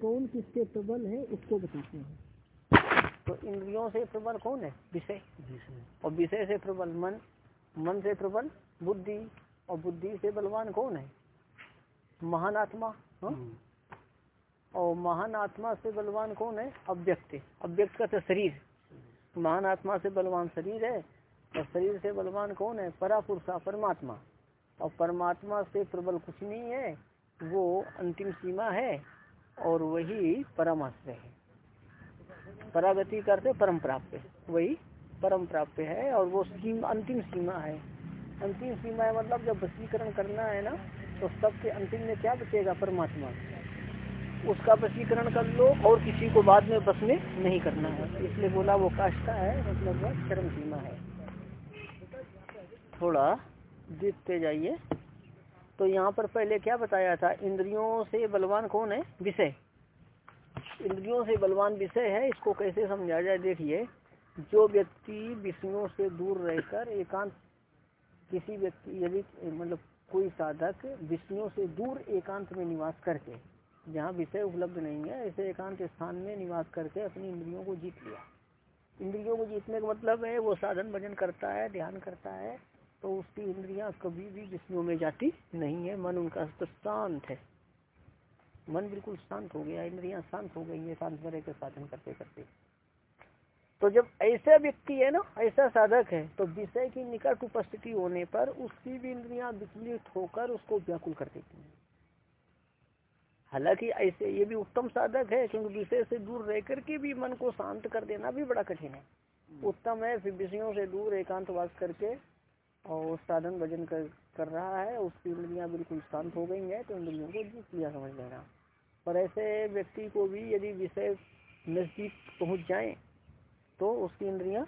कौन किससे प्रबल है उसको बताते हैं। तो इंद्रियों से प्रबल कौन है? विषय। और विषय से प्रबल मन मन से प्रबल बुद्धि और बुद्धि से बलवान कौन है? महान आत्मा हाँ? और महान आत्मा से बलवान कौन है? अव्यक्त। अव्यक्त का तो शरीर। महान आत्मा से बलवान शरीर है और शरीर से बलवान कौन है? परा पुरुषा परमात्मा। और परमात्मा से प्रबल कुछ नहीं है वो अंतिम सीमा है। और वही परमाश्रय है। परागति करते परम प्राप्त वही परम प्राप्त है और वो सीमा, अंतिम सीमा है। अंतिम सीमा है मतलब जब वशीकरण करना है ना तो सबके अंतिम में क्या बचेगा? परमात्मा। उसका वसीकरण कर लो और किसी को बाद में बस में नहीं करना है। इसलिए बोला वो काष्टा है मतलब वह चरम सीमा है। थोड़ा देखते जाइए। तो यहाँ पर पहले क्या बताया था? इंद्रियों से बलवान कौन है? विषय। इंद्रियों से बलवान विषय है, इसको कैसे समझा जाए? देखिए, जो व्यक्ति विषयों से दूर रहकर एकांत, किसी व्यक्ति, यदि मतलब कोई साधक विषयों से दूर एकांत में निवास करके, जहाँ विषय उपलब्ध नहीं है, ऐसे एकांत स्थान में निवास करके अपनी इंद्रियों को जीत लिया। इंद्रियों को जीतने का मतलब है, वो साधन भजन करता है, ध्यान करता है तो उसकी इंद्रियाँ कभी भी विषयों में जाती नहीं है मन उनका शांत है। मन बिल्कुल शांत हो गया इंद्रियाँ शांत हो गई है शांत करे के साधन करते करते। तो जब ऐसा व्यक्ति है ना ऐसा साधक है तो विषय की निकट उपस्थिति होने पर उसकी भी इंद्रियाँ विचलित होकर उसको व्याकुल कर देती हैं। हालाँकि ऐसे ये भी उत्तम साधक है क्योंकि विषय से दूर रह करके भी मन को शांत कर देना भी बड़ा कठिन है। उत्तम है फिर विषयों से दूर एकांतवास करके और साधन भजन कर कर रहा है उसकी इंद्रियाँ बिल्कुल शांत हो गई है तो इंद्रियों को जीत लिया समझ लेना पर ऐसे व्यक्ति को भी यदि विषय नज़दीक पहुँच जाए तो उसकी इंद्रियाँ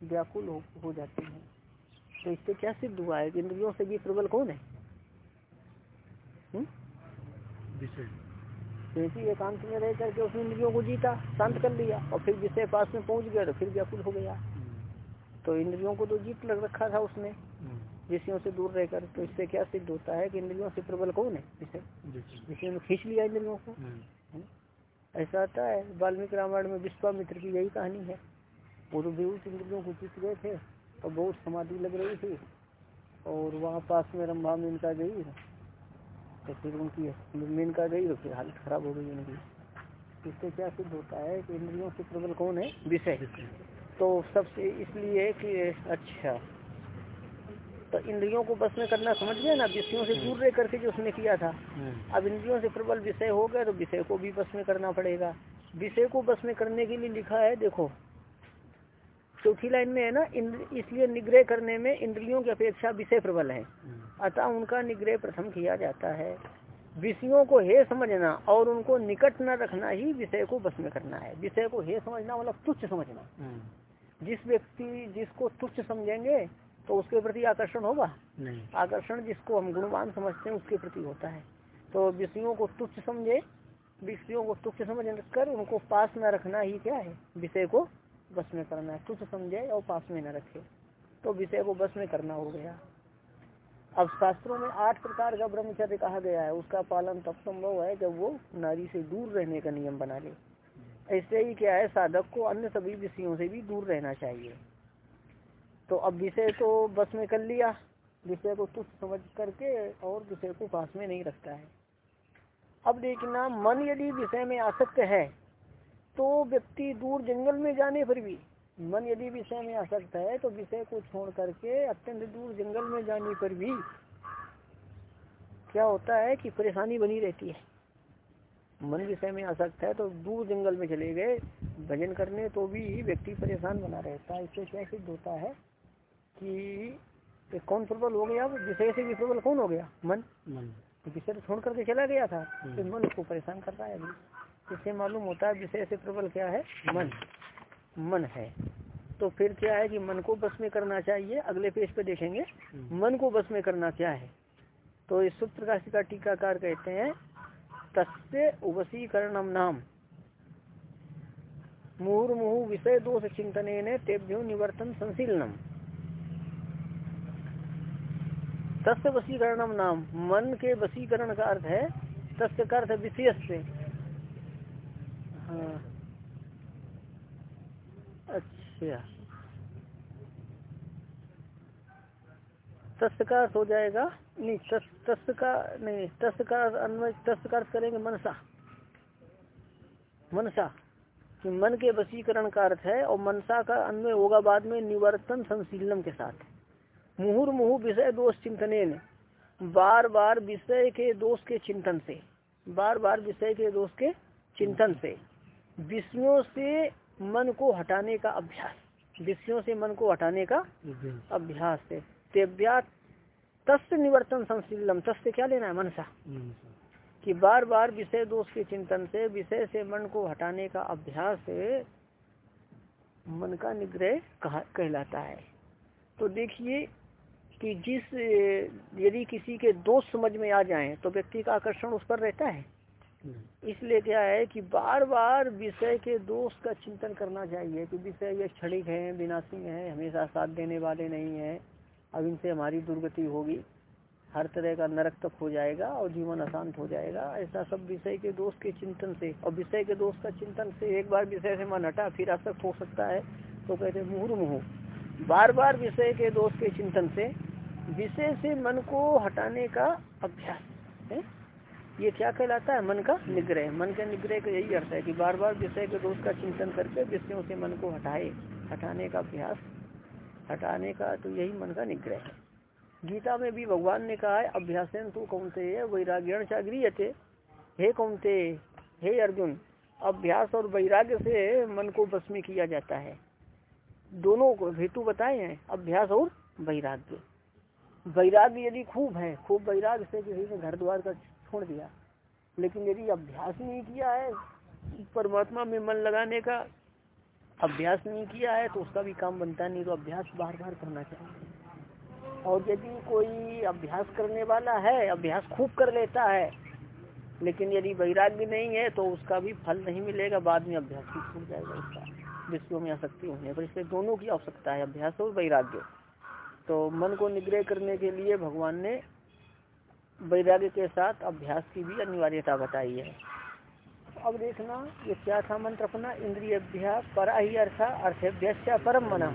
व्याकुल हो, हो जाती हैं। तो इससे क्या सिद्ध हुआ है कि इंद्रियों से भी प्रबल कौन है? क्योंकि एकांत में रह करके उसने इंद्रियों को जीता शांत कर लिया और फिर विषय पास में पहुँच गया तो फिर व्याकुल हो गया। तो इंद्रियों को तो जीत लग रखा था उसने विषयों से दूर रहकर तो इससे क्या सिद्ध होता है कि इंद्रियों से प्रबल कौन है? विषय विषय में खींच लिया इंद्रियों को ऐसा आता है वाल्मीकि रामायण में विश्वामित्र की यही कहानी है। वो तो बेहूस इंद्रियों को जीत गए थे और बहुत समाधि लग रही थी और वहाँ पास में रंभा में इनका गई। तो फिर उनकी मेनका गई तो फिर हालत खराब हो गई उनकी। इससे क्या सिद्ध होता है कि इंद्रियों से प्रबल कौन है? विषय। तो सबसे इसलिए कि अच्छा। तो इंद्रियों को बस में करना समझ गए ना विषयों से दूर रह करके जो उसने किया था। अब इंद्रियों से प्रबल विषय हो गया तो विषय को भी बस में करना पड़ेगा। विषय को बस में करने के लिए लिखा है देखो। चौथी लाइन में है ना इसलिए निग्रह करने में इंद्रियों की अपेक्षा विषय प्रबल है। अतः उनका निग्रह प्रथम किया जाता है। विषयों को हे समझना और उनको निकट न रखना ही विषय को बस में करना है। विषय को हे समझना मतलब तुच्छ समझना। जिस व्यक्ति जिसको तुच्छ समझेंगे तो उसके प्रति आकर्षण होगा? नहीं। आकर्षण जिसको हम गुणवान समझते हैं उसके प्रति होता है। तो विषयों को तुच्छ समझे विषयों को तुच्छ समझ कर उनको पास में रखना ही क्या है? विषय को बस में करना है। तुच्छ समझे और पास में न रखे तो विषय को बस में करना हो गया। अब शास्त्रों में आठ प्रकार का ब्रह्मचर्य कहा गया है। उसका पालन तब संभव है जब वो नारी से दूर रहने का नियम बना ले। ऐसे ही क्या है, साधक को अन्य सभी विषयों से भी दूर रहना चाहिए। तो अब विषय तो बस में कर लिया, विषय को तुच्छ समझ करके और विषय को पास में नहीं रखता है। अब देखना, मन यदि विषय में आसक्त है तो व्यक्ति दूर जंगल में जाने पर भी, मन यदि विषय में आसक्त है तो विषय को छोड़ करके अत्यंत दूर जंगल में जाने पर भी क्या होता है कि परेशानी बनी रहती है। मन विषय में आसक्त है तो दूर जंगल में चले गए। भजन करने तो भी व्यक्ति परेशान बना रहता है। इससे क्या सिद्ध होता है कि कौन प्रबल हो गया विषय से भी प्रबल कौन हो गया? मन। मन। तो विषय तो छोड़ करके चला गया था हम्म। तो मन को परेशान कर रहा है अभी। इससे मालूम होता है विषय से प्रबल क्या है? मन। मन है। तो फिर क्या है कि मन को बस में करना चाहिए। अगले पेज पे देखेंगे। हम्म। मन को बस में करना क्या है? तो इस सूत्र का टीकाकार कहते हैं तस्य वसीकरणम नाम। मुहुर्मुहु विषय दोष चिंतन तेभ्यो निवर्तन संशीलनम तस्य वसीकरणम नाम। मन के वसीकरण का अर्थ है, तस्य का अर्थ विशेष से हाँ। अच्छा। तस् का हो जाएगा। नहीं तस् तस् का नहीं तस् का अन्वय तस् का करेंगे मनसा। मनसा कि मन के वसीकरण का अर्थ है और मनसा का अन्वय होगा बाद में निवर्तन संशीलम के साथ। मुहुर मुहु विषय दोष चिंतने बार बार विषय के दोष के चिंतन से बार बार विषय के दोष के चिंतन से विषयों से मन को हटाने का अभ्यास विषयों से मन को हटाने का अभ्यास। है तेव्या तस् निवर्तन संशीलम तस् क्या लेना है मनसा? कि बार बार विषय दोष के चिंतन से विषय से मन को हटाने का अभ्यास मन का निग्रह कहलाता है। तो देखिए कि जिस यदि किसी के दोष समझ में आ जाएँ तो व्यक्ति का आकर्षण उस पर रहता है। इसलिए क्या है कि बार बार विषय के दोष का चिंतन करना चाहिए कि विषय ये क्षणिक है विनाशी है हमेशा साथ देने वाले नहीं है। अब इनसे हमारी दुर्गति होगी। हर तरह का नरक तक हो जाएगा और जीवन अशांत हो जाएगा। ऐसा सब विषय के दोष के चिंतन से और विषय के दोष का चिंतन से एक बार विषय से मन हटा फिर आसक्त हो सकता है। तो कहते मुहुर मुहु बार बार विषय के दोष के चिंतन से विषय से मन को हटाने का अभ्यास है। ये क्या कहलाता है? मन का निग्रह। मन के निग्रह का यही अर्थ है कि बार बार विषय के दोष का चिंतन करके विषयों से मन को हटाए, हटाने का अभ्यास हटाने का तो यही मन का निग्रह है। गीता में भी भगवान ने कहा है, अभ्यासन तो कौनते वैराग्यण चागरीयते हे कौनते हे अर्जुन, अभ्यास और वैराग्य से मन को बस में किया जाता है। दोनों को हेतु बताए हैं, अभ्यास और वैराग्य। वैराग्य यदि खूब है, खूब वैराग्य से किसी ने घर द्वार का छोड़ दिया। लेकिन यदि अभ्यास नहीं किया है, परमात्मा में मन लगाने का अभ्यास नहीं किया है तो उसका भी काम बनता नहीं तो अभ्यास बार बार करना चाहिए। और यदि कोई अभ्यास करने वाला है, अभ्यास खूब कर लेता है, लेकिन यदि वैराग्य नहीं है तो उसका भी फल नहीं मिलेगा, बाद में अभ्यास भी छूट जाएगा उसका विश्व में आसक्ति होने। पर इसलिए दोनों की आवश्यकता है, अभ्यास और वैराग्य। तो मन को निग्रह करने के लिए भगवान ने वैराग्य के साथ अभ्यास की भी अनिवार्यता बताई है। अब देखना ये क्या था मंत्र अपना इंद्रिय परा ही अर्थ अर्थभ्य परम मना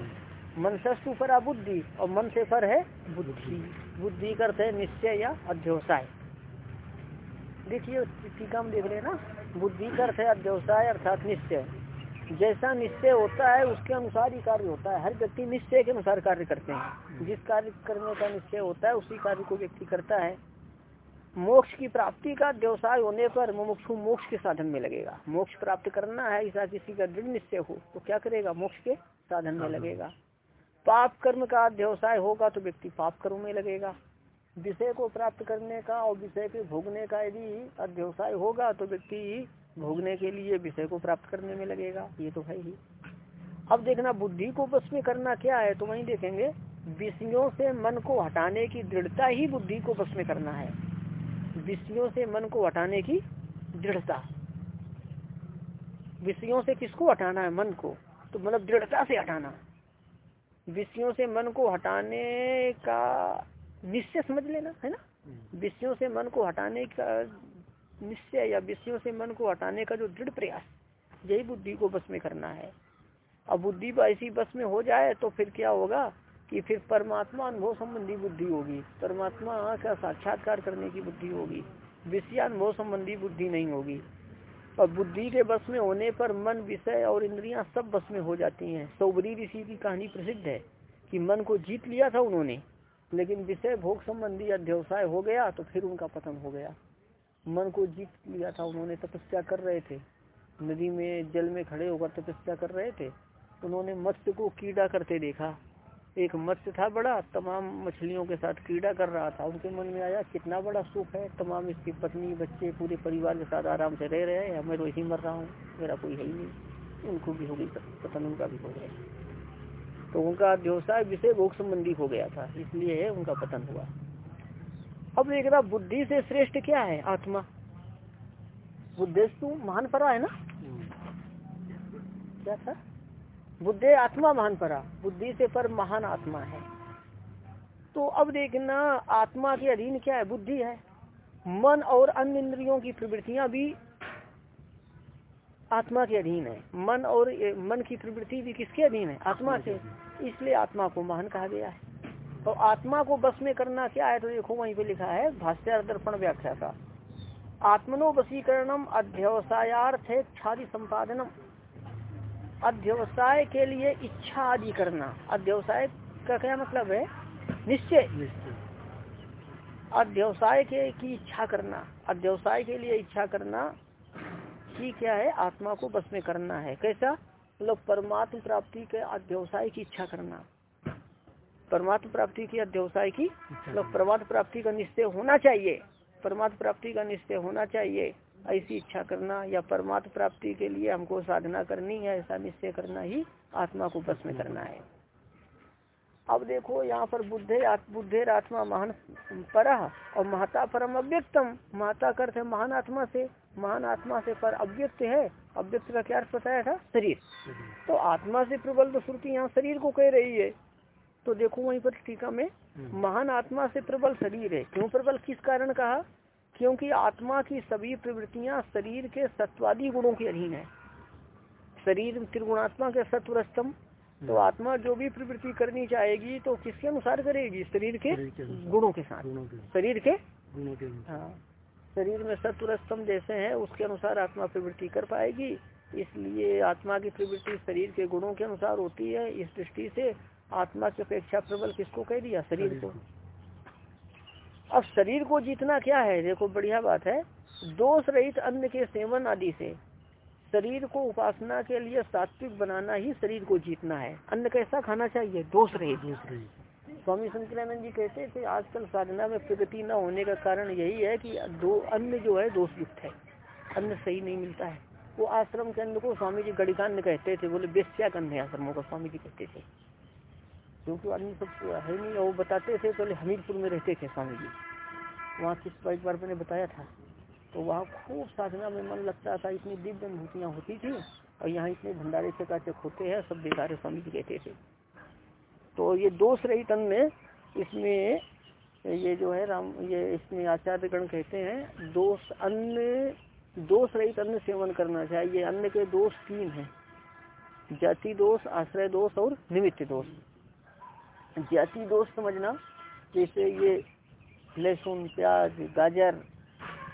मन सस्तु परा बुद्धि, और मन से पर है बुद्धि। बुद्धि का अर्थ है निश्चय या अध्यवसाय। देखिए, टीका में देख लेना, बुद्धि का अर्थ है अध्यवसाय, अर्थात निश्चय। जैसा निश्चय होता है, उसके अनुसार ही कार्य होता है। हर व्यक्ति निश्चय के अनुसार कार्य करते हैं। जिस कार्य करने का निश्चय होता है, उसी कार्य को व्यक्ति करता है। मोक्ष की प्राप्ति का व्यवसाय होने पर मुमुक्षु मोक्ष के साधन में लगेगा। मोक्ष प्राप्त करना है ऐसा किसी का दृढ़ निश्चय हो तो क्या करेगा? मोक्ष के साधन में लगेगा। पाप कर्म का व्यवसाय होगा तो व्यक्ति पाप कर्म में लगेगा। विषय को प्राप्त करने का और विषय के भोगने का यदि अध्यवसाय होगा तो व्यक्ति भोगने के लिए विषय को प्राप्त करने में लगेगा। ये तो है ही। अब देखना बुद्धि को बस में करना क्या है तो वही देखेंगे। विषयों से मन को हटाने की दृढ़ता ही बुद्धि को बस में करना है। विषयों से मन को हटाने की दृढ़ता। विषयों से किसको हटाना है? मन को। तो मतलब दृढ़ता से हटाना। विषयों से मन को हटाने का निश्चय समझ लेना है ना? हम्म। विषयों से मन को हटाने का निश्चय या विषयों से मन को हटाने का जो दृढ़ प्रयास यही बुद्धि को बस में करना है। अब बुद्धि ऐसी बस में हो जाए तो फिर क्या होगा? कि फिर परमात्मा अनुभव संबंधी बुद्धि होगी। परमात्मा का साक्षात्कार करने की बुद्धि होगी। विषयानुभव संबंधी बुद्धि नहीं होगी। और बुद्धि के बस में होने पर मन, विषय और इंद्रियाँ सब बस में हो जाती हैं। सौबरी ऋषि की कहानी प्रसिद्ध है कि मन को जीत लिया था उन्होंने, लेकिन विषय भोग संबंधी अध्यवसाय हो गया तो फिर उनका पतन हो गया। मन को जीत लिया था उन्होंने, तपस्या कर रहे थे। नदी में, जल में खड़े होकर तपस्या कर रहे थे। उन्होंने मत्स्य को कीड़ा करते देखा। एक मत्स्य था बड़ा तमाम मछलियों के साथ क्रीड़ा कर रहा था। उनके मन में आया कितना बड़ा सुख है। तमाम इसकी पत्नी बच्चे पूरे परिवार के साथ आराम से रह रहे हैं। मैं तो यही मर रहा हूँ। मेरा कोई है ही नहीं। उनको भी हो गई पतन उनका भी हो गया तो उनका व्यवसाय विषय भोग संबंधी हो गया था। इसलिए उनका पतन हुआ। अब एक बुद्धि से श्रेष्ठ क्या है? आत्मा। बुद्धेस्तु महान परा है ना? हम्म। क्या था? बुद्धे आत्मा महान परा। बुद्धि से पर महान आत्मा है। तो अब देखना आत्मा के अधीन क्या है? बुद्धि है। मन और अन्य इंद्रियों की प्रवृत्तियाँ भी आत्मा के अधीन है। मन और ए, मन की प्रवृत्ति भी किसके अधीन है? आत्मा से। इसलिए आत्मा को महान कहा गया है। तो आत्मा को बस में करना क्या है? तो देखो वहीं पे लिखा है भाष्य दर्पण व्याख्या का। आत्मनो वसीकरणम अध्यवसायार्थ है छादी संपादनम अध्यवसाय के लिए इच्छा आदि करना। अध्यवसाय का क्या मतलब है? निश्चय। अध्यवसाय के की इच्छा करना। अध्यवसाय के लिए इच्छा करना की क्या है? आत्मा को बस में करना है। कैसा? मतलब परमात्म प्राप्ति के अध्यवसाय की इच्छा करना। परमात्म प्राप्ति की अध्यवसाय की मतलब परमात्म प्राप्ति का निश्चय होना चाहिए। परमात्म प्राप्ति का निश्चय होना चाहिए। ऐसी इच्छा करना या परमात्म प्राप्ति के लिए हमको साधना करनी है ऐसा निश्चय करना ही आत्मा को बस में करना है। अब देखो यहाँ पर बुद्धे बुद्धेर आत्मा महान पर और महता परम अव्यक्तम। महता करते है महान आत्मा से। महान आत्मा से पर अव्यक्त है। अव्यक्त का क्या अर्थ बताया था? शरीर। तो आत्मा से प्रबल तो श्रुति यहाँ शरीर को कह रही है। तो देखो वहीं पर टीका में हम्म। महान आत्मा से प्रबल शरीर है। क्यों प्रबल? किस कारण कहा? क्योंकि आत्मा की सभी प्रवृत्तियाँ शरीर के सत्वादी गुणों के अधीन है। शरीर त्रिगुणात्मा के सत्वरस्तम। तो आत्मा जो भी प्रवृत्ति करनी चाहेगी तो किसके अनुसार करेगी? शरीर के गुणों के साथ। शरीर के? गुणों के हाँ। शरीर में सत्वरस्तम जैसे हैं उसके अनुसार आत्मा प्रवृत्ति कर पाएगी। इसलिए आत्मा की प्रवृत्ति शरीर के गुणों के अनुसार होती है। इस दृष्टि से आत्मा की अपेक्षा प्रबल किसको कह दिया? शरीर को। अब शरीर को जीतना क्या है? देखो बढ़िया बात है। दोष रहित अन्न के सेवन आदि से शरीर को उपासना के लिए सात्विक बनाना ही शरीर को जीतना है। अन्न कैसा खाना चाहिए? दोष रहित। स्वामी शंकरानंद जी कहते थे आजकल साधना में प्रगति न होने का कारण यही है कि दो अन्न जो है दोष युक्त है। अन्न सही नहीं मिलता है। वो आश्रम के अन्न को स्वामी जी गणिकान्न कहते थे। बोले बेस्या अन्न है आश्रमों का स्वामी जी कहते थे। क्योंकि आदमी सब है नहीं, वो बताते थे पहले हमीरपुर में रहते थे स्वामी जी। वहाँ किस बार मैंने बताया था? तो वहाँ खूब साधना में मन लगता था, इतनी दिव्य अनुभूतियाँ होती थी, और यहाँ इतने भंडारे से चकाचक होते हैं, सब बेकार स्वामी जी कहते थे। तो ये दोष रहित अन्न इसमें, ये जो है राम, ये इसमें आचार्य गण कहते हैं, दोष अन्य दोष रहित अन्न सेवन करना चाहिए। अन्न के दोष तीन हैं। जाति दोष, आश्रय दोष और निमित्त दोष। जाति दोष समझना जैसे ये लहसुन प्याज गाजर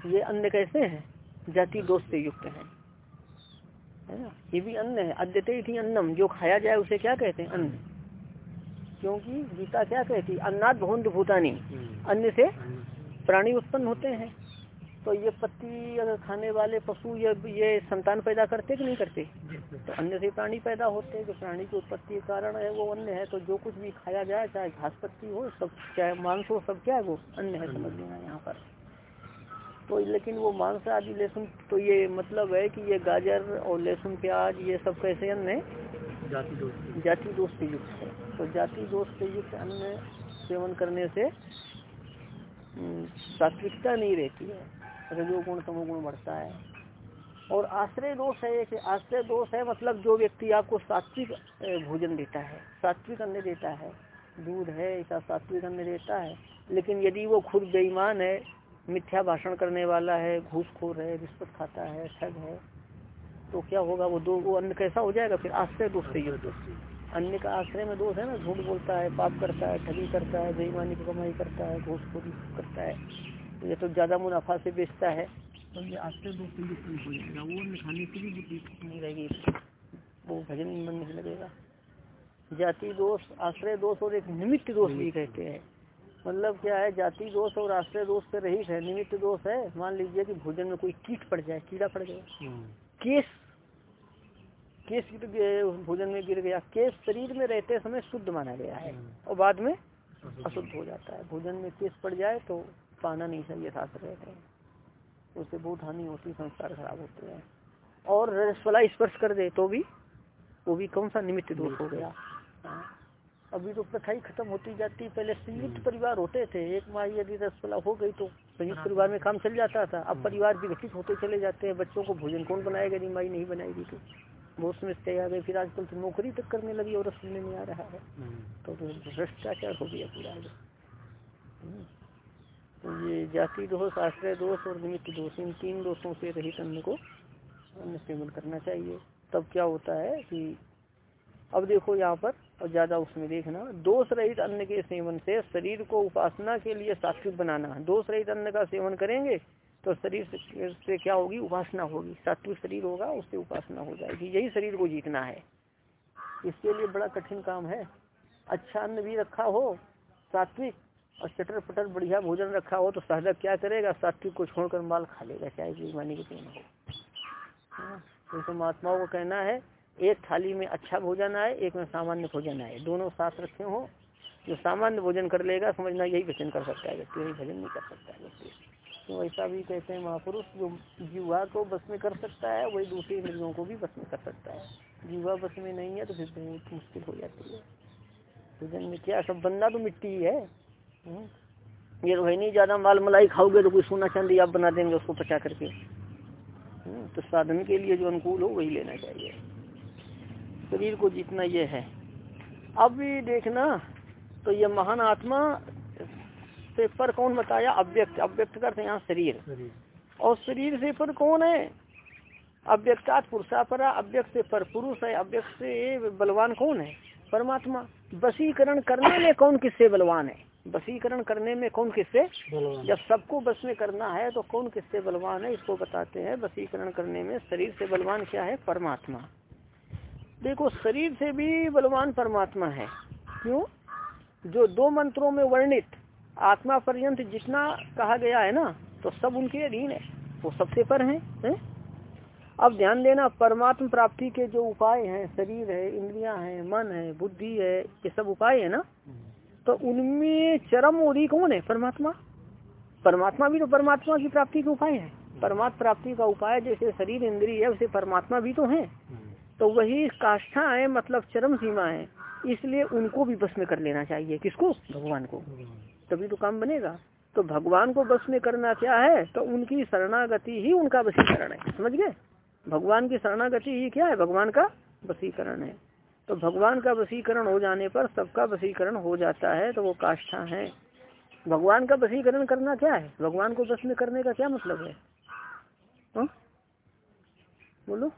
ये अन्न कैसे हैं? जाति दोष से युक्त है। है ना? ये भी अन्न है। अद्यते थी अन्नम। जो खाया जाए उसे क्या कहते हैं? अन्न। क्योंकि गीता क्या कहती अन्नाद भवंत भूतानी। हम्म। अन्न से प्राणी उत्पन्न होते हैं। तो ये पत्ती अगर खाने वाले पशु ये ये संतान पैदा करते कि नहीं करते? तो अन्य से प्राणी पैदा होते हैं जो प्राणी की उत्पत्ति के कारण है वो अन्य है तो जो कुछ भी खाया जाए चाहे घास पत्ती हो सब चाहे मांस हो सब क्या है वो अन्य है समझ लेना यहाँ पर। तो लेकिन वो मांस आदि लहसुन तो ये मतलब है कि ये गाजर और लहसुन प्याज ये सब कैसे अन्न है? जाति दोष से युक्त। है। तो जाति दोष से युक्त अन्न सेवन करने से हम्म, सात्विकता नहीं रहती है। रजोगुण, तमोगुण बढ़ता है। और आश्रय दोष है एक, आश्रय दोष है मतलब जो व्यक्ति आपको सात्विक भोजन देता है, सात्विक अन्न देता है, दूध है, ऐसा सात्विक अन्न देता है, लेकिन यदि वो खुद बेईमान है, मिथ्या भाषण करने वाला है, घूसखोर है, रिश्वत खाता है, ठग है तो क्या होगा वो दो, वो अन्न कैसा हो जाएगा? फिर आश्रय दोष से युद्ध अन्य का आश्रय में दोष है ना, झूठ बोलता है, पाप करता है, ठगी करता है, बेईमानी की कमाई करता है, घूसखोरी करता है। ये तो ज़्यादा मुनाफा से बेचता है। तो ये से हो वो खाने की भी बुद्धि नहीं रहेगी। वो भजन मन नहीं लगेगा। जाति दोष आश्रय दोष और एक निमित्त दोष भी कहते हैं। मतलब क्या है जाति दोष और आश्रय दोष से रहित है। निमित्त दोष है। मान लीजिए कि भोजन में कोई कीट पड़ जाए कीड़ा पड़ गया। हम्म। केस केस भोजन में गिर गया। केस शरीर में रहते समय शुद्ध माना गया है। हम्म। और बाद में अशुद्ध हो। जाता है। भोजन में केस पड़ जाए तो पाना नहीं चाहिए था रहते हैं उससे बहुत हानि होती संस्कार खराब होते हैं और रसफला स्पर्श कर दे तो भी वो भी कौन सा निमित्त दोष हो गया हाँ। अभी तो प्रथा ही खत्म होती जाती पहले संयुक्त हम्म। परिवार होते थे एक माँ यदि रसगुल्ला हो गई तो संयुक्त हाँ। परिवार में काम चल जाता था अब हम्म। परिवार विकसित होते चले जाते हैं बच्चों को भोजन कौन बनाएगा यदि माई नहीं बनाएगी तो बहुत समस्या आ गई फिर आजकल तो नौकरी तक करने लगी और सुनने में आ रहा है हम्म। तो, भ्रष्टाचार हो गया पूरा ये जाति दोष आश्रय दोष और निमित्त दोष इन तीन दोषों से रहित अन्न को अन्न सेवन करना चाहिए। तब क्या होता है कि अब देखो यहाँ पर और ज़्यादा उसमें देखना दोष रहित अन्न के सेवन से शरीर को उपासना के लिए सात्विक बनाना। दोष रहित अन्न का सेवन करेंगे तो शरीर से, से क्या होगी? उपासना होगी। सात्विक शरीर होगा उससे उपासना हो जाएगी। यही शरीर को जीतना है। इसके लिए बड़ा कठिन काम है। अच्छा अन्न भी रखा हो सात्विक और चटर पटर बढ़िया भोजन रखा हो तो साधक क्या करेगा? सात्विक को छोड़कर माल खा लेगा चाहे कोई मानी के क्यों हो। हाँ, तो महात्माओं को कहना है एक थाली में अच्छा भोजन आए एक में सामान्य भोजन आए। दोनों साथ रखे हो जो सामान्य भोजन कर लेगा समझना यही भजन कर सकता है व्यक्ति यही भजन नहीं कर सकता है। व्यक्ति तो ऐसा भी कहते हैं महापुरुष जो जीवा को बस में कर सकता है वही दूसरी इंद्रियों को भी बस में कर सकता है। जीवा बस में नहीं है तो फिर बहुत मुश्किल हो जाती है। भोजन में क्या सब बंदा तो मिट्टी ही है। ये तो है नहीं ज़्यादा माल मलाई खाओगे तो कोई सोना चांदी आप बना देंगे उसको पचा करके। हम्म, तो साधन के लिए जो अनुकूल हो वही लेना चाहिए। शरीर को जीतना ये है। अब भी देखना तो ये महान आत्मा से पर कौन बताया? अव्यक्त। अव्यक्त करते यहाँ शरीर। और शरीर से पर कौन है? अव्यक्ता पुरुषा पर। अव्यक्त से पर पुरुष है। अव्यक्त से बलवान कौन है? परमात्मा। वसीकरण करने में कौन किससे बलवान है? बसीकरण करने में कौन किससे? जब सबको बस में करना है तो कौन किससे बलवान है? इसको बताते हैं बसीकरण करने में शरीर से बलवान क्या है? परमात्मा। देखो शरीर से भी बलवान परमात्मा है। क्यों? जो दो मंत्रों में वर्णित आत्मा पर्यंत जितना कहा गया है ना तो सब उनके अधीन है। वो सबसे पर हैं है? अब ध्यान देना परमात्म प्राप्ति के जो उपाय हैं शरीर है इंद्रियाँ हैं मन है बुद्धि है ये सब उपाय है ना? तो उनमें चरम ओरी कौन है? परमात्मा? परमात्मा भी तो परमात्मा की प्राप्ति के उपाय है। परमात्मा प्राप्ति का उपाय जैसे शरीर, इंद्रिय है उसे परमात्मा भी तो है। तो वही काष्ठा है मतलब चरम सीमा है। इसलिए उनको भी बस में कर लेना चाहिए। किसको? भगवान को। तभी तो काम बनेगा। तो भगवान को बस में करना क्या है? तो उनकी शरणागति ही उनका वसीकरण है। समझ गए? भगवान की शरणागति ही क्या है? भगवान का वसीकरण है। तो भगवान का वसीकरण हो जाने पर सबका वसीकरण हो जाता है तो वो काष्ठा है। भगवान का वसीकरण करना क्या है? भगवान को बस में करने का क्या मतलब है? हा? बोलो।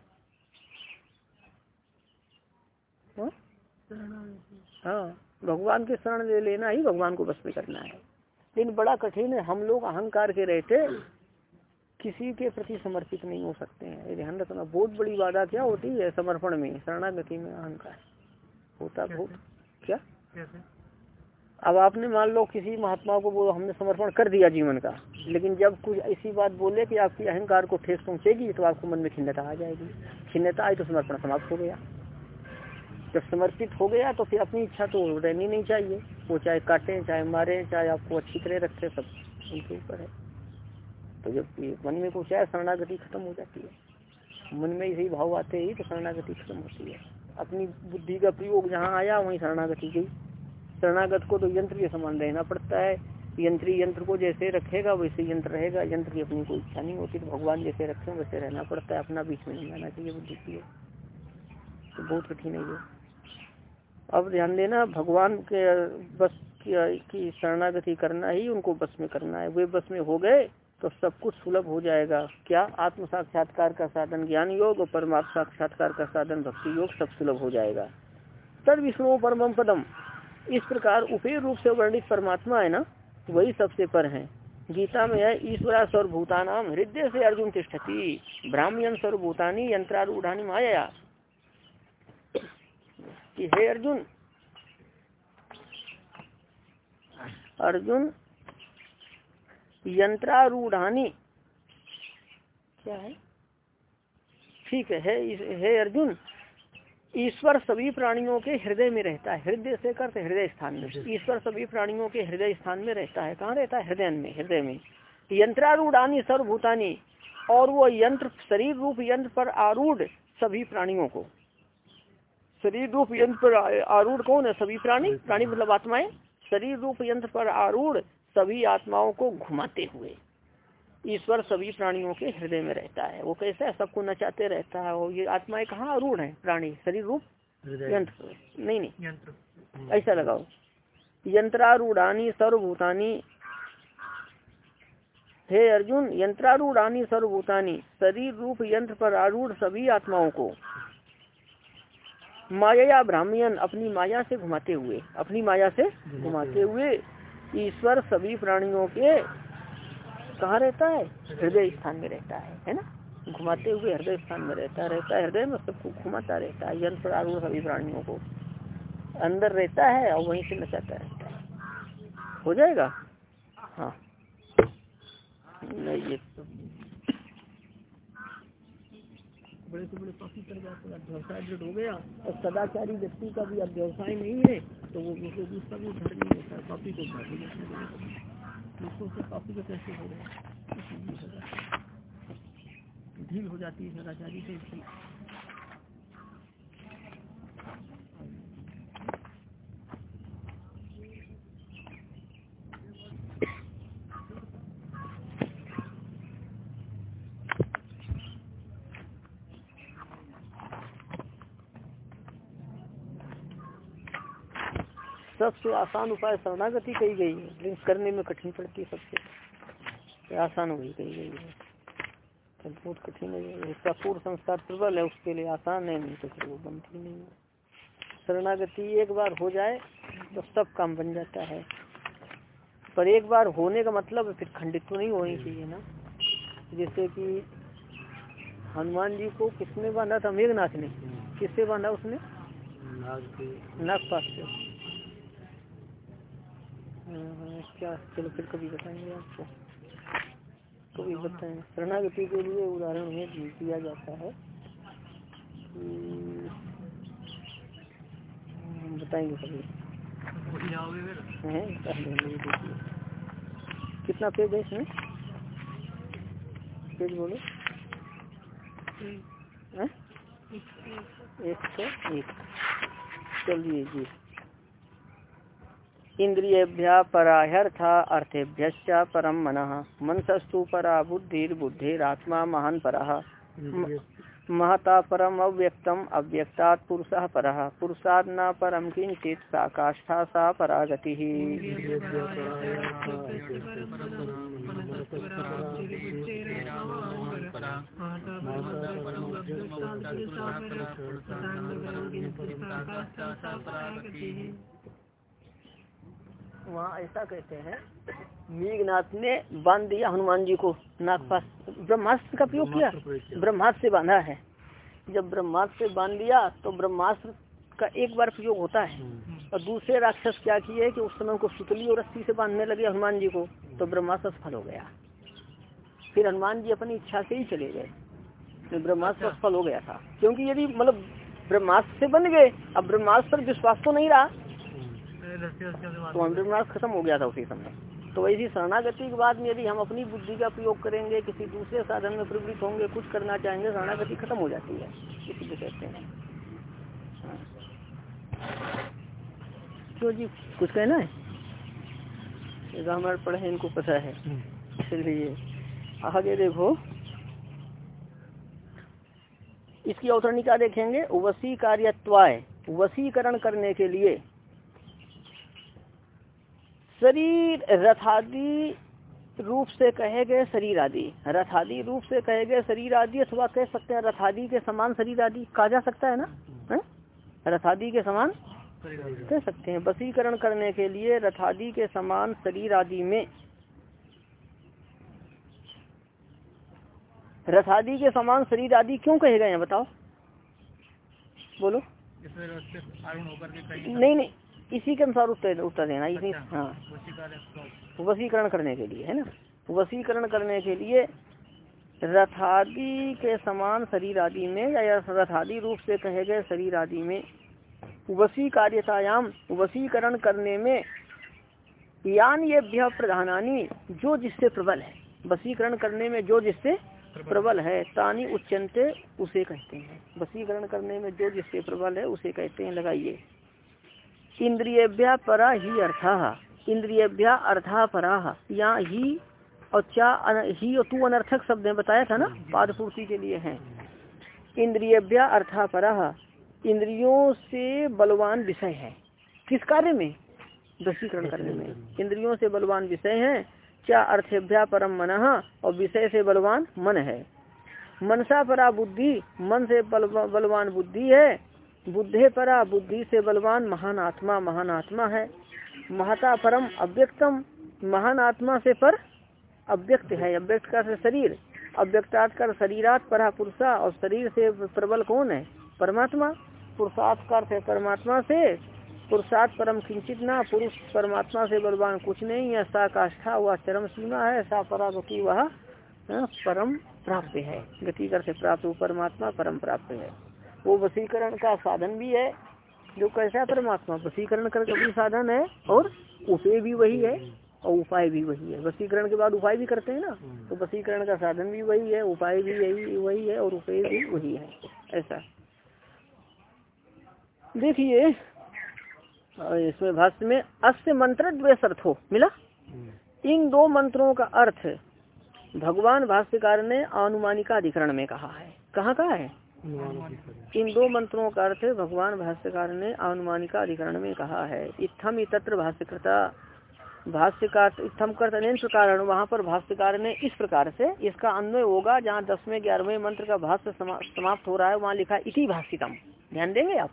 हाँ, हाँ भगवान के शरण ले लेना ही भगवान को बस में करना है। लेकिन बड़ा कठिन है हम लोग अहंकार के रहते किसी के प्रति समर्पित नहीं हो सकते हैं। ध्यान रखना बहुत बड़ी बाधा क्या होती है? समर्पण में शरणागति में अहंकार। होता बहुत क्या? अब आपने मान लो किसी महात्मा को बोलो हमने समर्पण कर दिया जीवन का लेकिन जब कुछ ऐसी बात बोले कि आपकी अहंकार को ठेस पहुंचेगी तो आपको मन में खिन्नता आ जाएगी। खिन्नता आई तो समर्पण समाप्त हो गया। जब समर्पित हो गया तो फिर अपनी इच्छा तो रहनी नहीं चाहिए। वो चाहे काटे चाहे मारे चाहे आपको अच्छी तरह रखे सब उनके ऊपर है। तो जब मन में कुछ है, शरणागति खत्म हो जाती है। मन में यही भाव आते ही तो शरणागति खत्म होती है। अपनी बुद्धि का प्रयोग जहाँ आया, वहीं शरणागति गई शरणागत को तो यंत्र के समान रहना पड़ता है। यंत्री यंत्र को जैसे रखेगा, वैसे यंत्र रहेगा। यंत्र की अपनी कोई इच्छा नहीं होती तो भगवान जैसे रखे, वैसे रहना पड़ता है। अपना बीच में नहीं आना चाहिए बुद्धि की तो बहुत कठिन है ये। अब ध्यान देना, भगवान के बस की शरणागति करना ही उनको बस में करना है। वे बस में हो गए तो सब कुछ सुलभ हो जाएगा। क्या आत्म साक्षात्कार का साधन, ज्ञान योग और परमात्म साक्षात्कार का साधन, भक्ति योग सब सुलभ हो जाएगा। तद विष्णु परम पदम। इस प्रकार उपे रूप से वर्णित परमात्मा है ना, वही सबसे पर है। गीता में है, ईश्वरा सर्वभूतानाम हृदय से अर्जुन तिष्ठती ब्राह्मण सर्वभूतानी यंत्रारूढ़ानी माया कि हे अर्जुन अर्जुन यंत्रारूढ़ानी। क्या है? ठीक है हे अर्जुन ईश्वर सभी प्राणियों के हृदय में रहता है। हृदय से करते हृदय स्थान में। ईश्वर सभी प्राणियों के हृदय स्थान में रहता है। कहाँ रहता है? हृदय में हृदय में। यंत्रारूढ़ानी सर्वभूतानी और वो यंत्र शरीर रूप यंत्र पर आरूढ़ सभी प्राणियों को। शरीर रूप यंत्र पर आरूढ़ कौन है? सभी प्राणी प्राणी। मतलब आत्माएँ। शरीर रूप यंत्र पर आरूढ़ सभी आत्माओं को घुमाते हुए। ईश्वर सभी प्राणियों के हृदय में रहता है। वो कैसा है? सबको नचाते रहता है। और ये आत्माएँ कहाँ आरूढ़ है? प्राणी शरीर रूप? यंत्र। नहीं नहीं। यंत्र। ऐसा लगाओ। यंत्रारूढ़ानी सर्वभूतानी। हे अर्जुन यंत्रारूढ़ानी सर्वभूतानी। शरीर रूप यंत्र पर आरूढ़ सभी आत्माओं को। माया या ब्राह्मण अपनी माया से घुमाते हुए अपनी माया से घुमाते हुए ईश्वर सभी प्राणियों के कहा रहता है? हृदय स्थान में रहता है है ना? घुमाते हुए हृदय स्थान में रहता रहता है, हृदय में सबको घुमाता रहता है यंत्र आरूढ़ सभी प्राणियों को। अंदर रहता है और वहीं से नचाता रहता है। हो जाएगा? हाँ। नहीं, ये तो बड़े से बड़े पापी कर जाते हैं। व्यवसाय दृढ़ हो गया और सदाचारी व्यक्ति का भी अब व्यवसाय नहीं है तो वो उसको उसका भी उद्धार नहीं होता है, पापी को उद्धार नहीं उसको से पापी का कैसे हो गया ढील हो जाती है सदाचारी से। सबसे आसान उपाय शरणागति कही गई है। लेकिन करने में कठिन पड़ती है सबसे। आसान वही कही गई है। तो बहुत कठिन है। इसका पूर्व संस्कार प्रबल है उसके लिए आसान है नहीं तो फिर वो बनती नहीं है। शरणागति एक बार हो जाए तो सब काम बन जाता है। पर एक बार होने का मतलब फिर खंडित तो नहीं होनी चाहिए ना। जैसे कि हनुमान जी को किसने बांधा था? मेघनाथ ने। किससे बांधा उसने? नागपात से। क्या? चलो फिर कभी बताएँगे आपको। कभी बताएँ। शरणागति के लिए उदाहरण में दिया जाता है। बताएँगे कभी। कितना पेज है इसमें? पेज बोलो। एक सौ एक। चलिए जी। इंद्रियभ्या पराह्यर्थ अर्थेभ्य परम मन। मनसस्तु परा बुद्धिर्बुद्धिरात्मा महान पर। महता परम अव्यक्तम अव्यक्ता पुरुष पर। पुरुषाद न परम किंचित सा काष्ठा सा परागति वहाँ ऐसा कहते हैं मेघनाथ ने बाँध दिया हनुमान जी को नागपास ब्रह्मास्त्र का प्रयोग किया। ब्रह्मास्त्र से बांधा है। जब ब्रह्मास्त्र से बाँध दिया तो ब्रह्मास्त्र का एक बार प्रयोग होता है। और दूसरे राक्षस क्या किए कि उस समय को सुतली और रस्सी से बांधने लगे हनुमान जी को तो ब्रह्मास्त्र सफल हो गया। फिर हनुमान जी अपनी इच्छा से ही चले गए। तो ब्रह्मास्त्र अच्छा। सफल हो गया था। क्योंकि यदि मतलब ब्रह्मास्त्र से बन गए अब ब्रह्मास्त्र पर विश्वास तो नहीं रहा। अंतर्नाश खत्म हो गया था उसी समय। तो वैसी शरणागति के बाद में यदि हम अपनी बुद्धि का प्रयोग करेंगे किसी दूसरे साधन में प्रवृत्त होंगे कुछ करना चाहेंगे शरणागति खत्म हो जाती है इसी को कहते हैं। क्यों जी कुछ कहना है? हमारे पढ़े इनको पता है। इसलिए आगे देखो। इसकी अवतरणिका देखेंगे वसी कार्यत्वाय वसीकरण करने के लिए। शरीर रथादि रूप से कहे गए शरीर आदि। रथादि रूप से कहे गए शरीर आदि अथवा कह सकते हैं रथादि के समान शरीर आदि। कहा जा सकता है ना? है? रथादि के समान कह सकते हैं। वसीकरण करने के लिए रथादि के समान शरीर आदि में रथादि के समान शरीर आदि क्यों कहे गए हैं? बताओ। बोलो। नहीं नहीं। इसी के अनुसार उत्तर उत्तर देना इसी अच्छा। हाँ। वसीकरण करने के लिए है ना? वसीकरण करने के लिए रथादि के समान शरीर आदि में या रथादि रूप से कहे गए शरीर आदि में वसी कार्यतायाम वसीकरण करने में यान ये भ्य प्रधानानी जो जिससे प्रबल है। वसीकरण करने में जो जिससे प्रबल है तानी उच्चनते उसे कहते हैं। वसीकरण करने में जो जिससे प्रबल है उसे कहते हैं लगाइए। इंद्रियभ्या परा ही अर्थ। इंद्रियभ्या अर्था परा। यहाँ ही और क्या ही और तू अनर्थक शब्द है, बताया था ना? पाद पूर्ति के लिए है। इंद्रियभ्या अर्था परा। इंद्रियों से बलवान विषय है। किस कार्य में? दृष्टिकरण करने में। इंद्रियों से बलवान विषय है। क्या अर्थेभ्या परम मन और विषय से बलवान मन है। मनसा परा बुद्धि, मन से बलवान बुद्धि है। बुद्धे परा बुद्धि से बलवान महान आत्मा महान आत्मा है। महता परम अव्यक्तम महान आत्मा से पर अव्यक्त है। अव्यक्त का से शरीर अव्यक्तात् कर शरीरात परा पुरुषा और शरीर से प्रबल कौन है? परमात्मा। पुरुषार्थ कर परमात्मा से पुरुषार्थ परम किंचित ना पुरुष परमात्मा से बलवान कुछ नहीं है। सा काष्ठा वह चरम सीमा है सा परागति वह हाँ, परम प्राप्त है। गति कर से प्राप्त वो परमात्मा परम प्राप्त है। वो वसीकरण का साधन भी है, जो कैसा परमात्मा, वसीकरण कर भी साधन है और उसे भी वही है और उपाय भी वही है। वसीकरण के बाद उपाय भी करते हैं ना तो वसीकरण का साधन भी वही है, उपाय भी यही, वही है और उपाय भी वही है। ऐसा देखिए इसमें भाष्य में, अस्य मंत्र द्वेष हो मिला? इन दो मंत्रों का अर्थ, भगवान भाष्यकार ने अनुमानिका अधिकरण में कहा है। कहाँ कहा है? इन दो मंत्रों का अर्थ भगवान भाष्यकार ने अनुमानिका अधिकरण में कहा है। इत्थम तत्र भाष्यकृता। भाष्यकार इत्थम कर प्रकार वहाँ पर भाष्यकार ने इस प्रकार से इसका अन्वय होगा। जहाँ दसवें, ग्यारहवें मंत्र का भाष्य समाप्त हो रहा है, वहाँ लिखा इति भाष्यतम। ध्यान देंगे आप?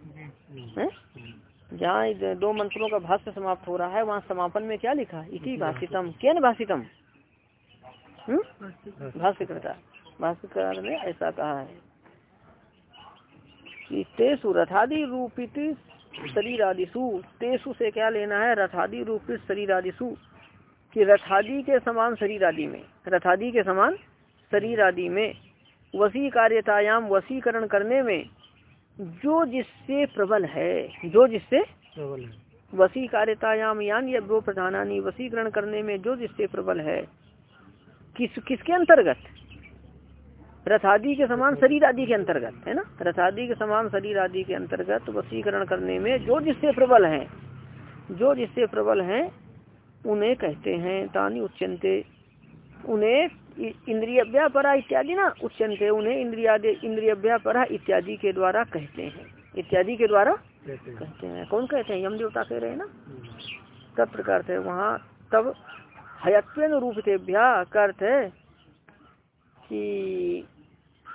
जहाँ दो मंत्रों का भाष्य समाप्त हो रहा है, वहाँ समापन में क्या लिखा? इति भाषितम क्या भाषितम भाष्यकर्ता भाष्यकार ने ऐसा कहा है। तेसु रथादि रूपित शरीर आदिशु तेसु से क्या लेना है? रथादि रूपित शरीर आदिशु कि रथादि के समान शरीर आदि में। रथादि के समान शरीर आदि में। वसी कार्यतायाम वसीकरण करने में जो जिससे प्रबल है जो जिससे प्रबल है। वसी कार्यतायाम यान या दो प्रधानानी वसीकरण करने में जो जिससे प्रबल है किस किसके अंतर्गत? रथादि के समान शरीर आदि के अंतर्गत है ना? रथादि के समान शरीर आदि के अंतर्गत वसीकरण करने में जो जिससे प्रबल है जो जिससे प्रबल है उन्हें कहते हैं तानी उच्चनते उन्हें इंद्रिय परा इत्यादि ना उच्चनते उन्हें इंद्रिया इंद्रिय परा इत्यादि के द्वारा कहते हैं। इत्यादि के द्वारा कहते हैं। कौन कहते हैं? यम देवता कह रहे हैं ना? तब प्रकार से वहाँ तब हयत्व रूप से का अर्थ है कि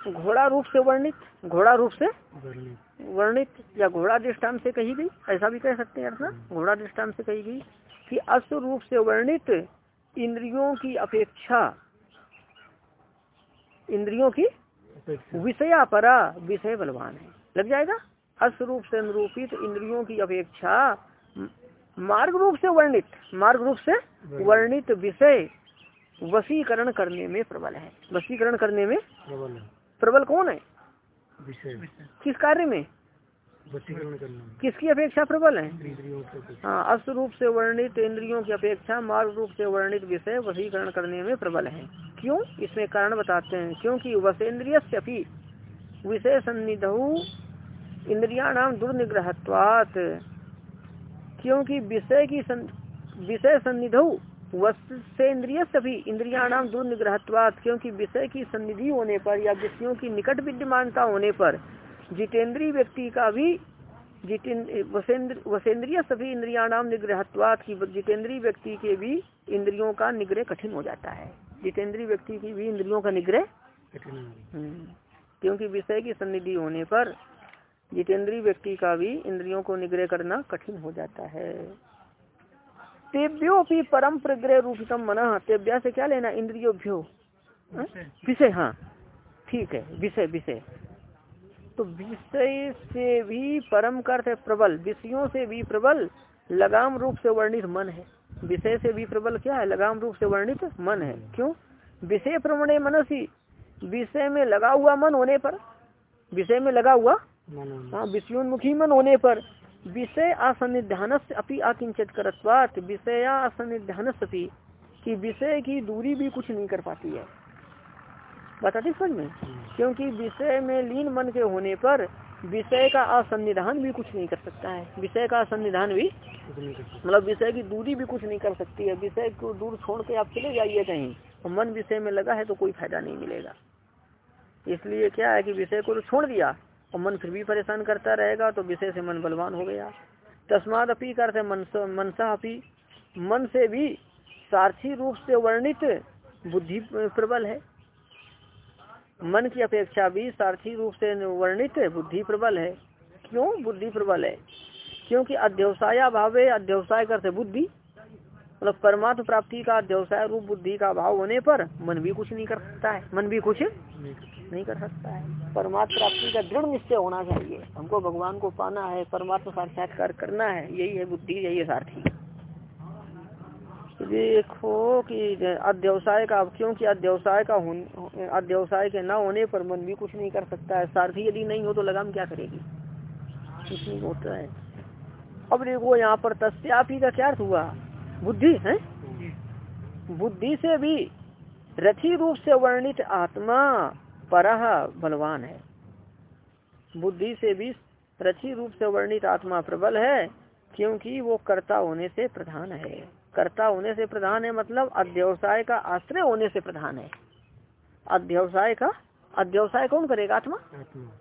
घोड़ा रूप से वर्णित घोड़ा रूप से वर्णित। या घोड़ा दृष्टान से कही गई ऐसा भी कह सकते हैं अर्थ घोड़ा दृष्टान से कही गई कि अश्व रूप से वर्णित इंद्रियों की अपेक्षा इंद्रियों की विषया परा विषय बलवान है। लग जाएगा? अश्व रूप से अनुरूपित इंद्रियों की अपेक्षा मार्ग रूप से वर्णित मार्ग रूप से वर्णित। विषय वसीकरण करने में प्रबल है। वसीकरण करने में प्रबल कौन है? किस कार्य में? किसकी अपेक्षा प्रबल है? हाँ अस्त रूप से वर्णित इंद्रियों की अपेक्षा मार्ग रूप से वर्णित विषय वसीकरण करने में प्रबल है। क्यों? इसमें कारण बताते हैं। क्योंकि वसेन्द्रिय विषय सन्निध इंद्रिया नाम दुर्निग्रहत्वात। क्योंकि विषय की विषय सन्निध वस्तु से इंद्रिय सभी इंद्रिया नाम दुर्निग्रहत्वात क्योंकि विषय की सन्निधि होने पर या विषयों की निकट विद्यमानता होने पर जितेंद्रीय व्यक्ति का भी वसेंद्रिय सभी इंद्रिया नाम निग्रहत्वात की जितेंद्रीय व्यक्ति के भी इंद्रियों का निग्रह कठिन हो जाता है जितेंद्रीय व्यक्ति की भी इंद्रियों का निग्रह हम्म। क्योंकि विषय की सन्निधि होने पर जितेंद्रीय व्यक्ति का भी इंद्रियों को निग्रह करना कठिन हो जाता है तेव्यो भी परम प्रग्रह रूपितम मना तेव्या से क्या लेना इंद्रियोभ्यो हाँ? विषय। हाँ। ठीक है विषय विषय। तो विषय से भी परम कर्थ है प्रबल विषयों से भी प्रबल लगाम रूप से वर्णित मन है। विषय से भी प्रबल क्या है? लगाम रूप से वर्णित मन है। क्यों? विषय प्रमणे मनसी। विषय में लगा हुआ मन होने पर विषय में लगा हुआ हाँ विषयोन्मुखी मन होने पर विषय असनिध्यान से अपनी अकिंचित करत्वात विषय असनिध्यान कि विषय की दूरी भी कुछ नहीं कर पाती है। बताते समझ में? क्योंकि विषय में लीन मन के होने पर विषय का असंविधान भी कुछ नहीं कर सकता है। विषय का असंविधान भी मतलब विषय की दूरी भी कुछ नहीं कर सकती है। विषय को दूर छोड़ के आप चले जाइए कहीं और मन विषय में लगा है तो कोई फ़ायदा नहीं मिलेगा। इसलिए क्या है कि विषय को तो छोड़ दिया। और मन फिर भी परेशान करता रहेगा तो विषय से मन बलवान हो गया। तस्माद अपी करते मनसा अपी, मन से भी सारथी रूप से वर्णित बुद्धि प्रबल है। मन की अपेक्षा भी सारथी रूप से वर्णित बुद्धि प्रबल है। क्यों बुद्धि प्रबल है? क्योंकि अध्यवसाय भावे अध्यवसाय करते बुद्धि मतलब परमात्म प्राप्ति का अध्यवसाय रूप बुद्धि का अभाव होने पर मन भी कुछ नहीं कर सकता है। मन भी कुछ नहीं कर सकता है। परमात्म प्राप्ति का दृढ़ निश्चय होना चाहिए। हमको भगवान को पाना है, परमात्म साक्षात्कार करना है, यही है बुद्धि, यही है सारथी। देखो कि अध्यवसाय का, क्योंकि अध्यवसाय का अध्यवसाय के न होने पर मन भी कुछ नहीं कर सकता है। सारथी यदि नहीं हो तो लगाम क्या करेगी? कुछ नहीं होता है। अब देखो यहाँ पर तस्यापी का क्या हुआ? बुद्धि, है? बुद्धि से भी रथी रूप से वर्णित आत्मा पर बलवान है। बुद्धि से भी रथी रूप से वर्णित आत्मा प्रबल है क्योंकि वो कर्ता होने से प्रधान है। कर्ता होने से प्रधान है मतलब अध्यवसाय का आश्रय होने से प्रधान है। अध्यवसाय का अध्यवसाय कौन करेगा आत्मा?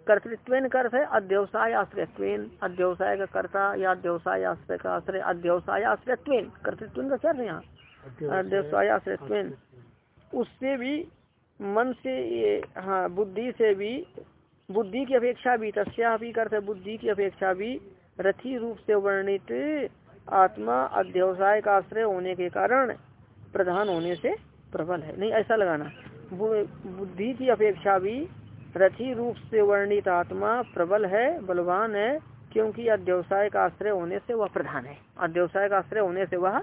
कर्तृत्व अर्थ है अध्यवसाय आश्रयत्व अध्यवसाय का कर्ता या अध्यवसाय आश्रय का आश्रय अध्यवसाय आश्रयत्व कर्तृत्व का क्या है यहाँ? अध्यवसाय आश्रयत्व उससे भी मन से ये हाँ बुद्धि से भी, बुद्धि की अपेक्षा भी, तस्या भी करते बुद्धि की अपेक्षा भी, रथी रूप से वर्णित आत्मा अध्यवसाय का आश्रय होने के कारण प्रधान होने से प्रबल है। नहीं, ऐसा लगाना। बुद्धि की अपेक्षा भी, रथी रूप से वर्णित आत्मा प्रबल है, बलवान है, क्योंकि अध्यवसाय का आश्रय होने से वह प्रधान है। अध्यवसाय का आश्रय होने से वह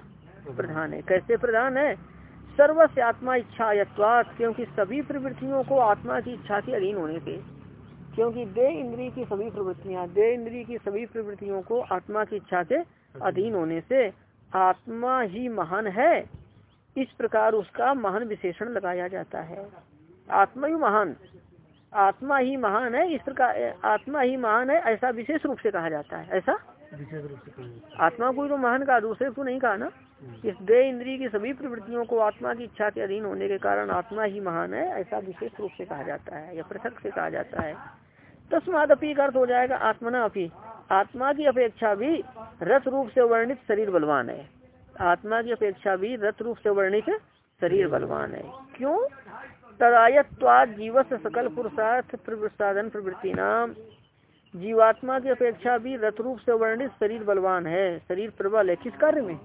प्रधान है। कैसे प्रधान है? सर्वस्व आत्मा इच्छा यत्वात क्योंकि सभी प्रवृत्तियों को आत्मा की इच्छा के अधीन होने से। क्योंकि दे इंद्री की सभी प्रवृत्तियाँ दे इंद्री की सभी प्रवृत्तियों को आत्मा की इच्छा के अधीन होने से आत्मा ही महान है। इस प्रकार उसका महान विशेषण लगाया जाता है। आत्मा ही महान। आत्मा ही महान है इस प्रकार आत्मा ही महान है ऐसा विशेष रूप से कहा जाता है। ऐसा? विशेष रूप से आत्मा को तो महान कहा दूसरे को नहीं कहा ना? इस दे इंद्री की सभी प्रवृत्तियों को आत्मा की इच्छा के अधीन होने के कारण आत्मा ही महान है, ऐसा विशेष रूप से कहा जाता है, या पृथक से कहा जाता है। तस्माद अपी का अर्थ हो जाएगा आत्मना अपी। आत्मा की अपेक्षा भी रथ रूप से वर्णित शरीर बलवान है। आत्मा की अपेक्षा भी रथ रूप से वर्णित शरीर बलवान है। क्यों? तदायत्वाद जीवस सकल पुरुषार्थ साधन प्रवृत्ति नाम जीवात्मा की अपेक्षा भी रथ रूप से वर्णित शरीर बलवान है। शरीर प्रबल है। किस कार्य में?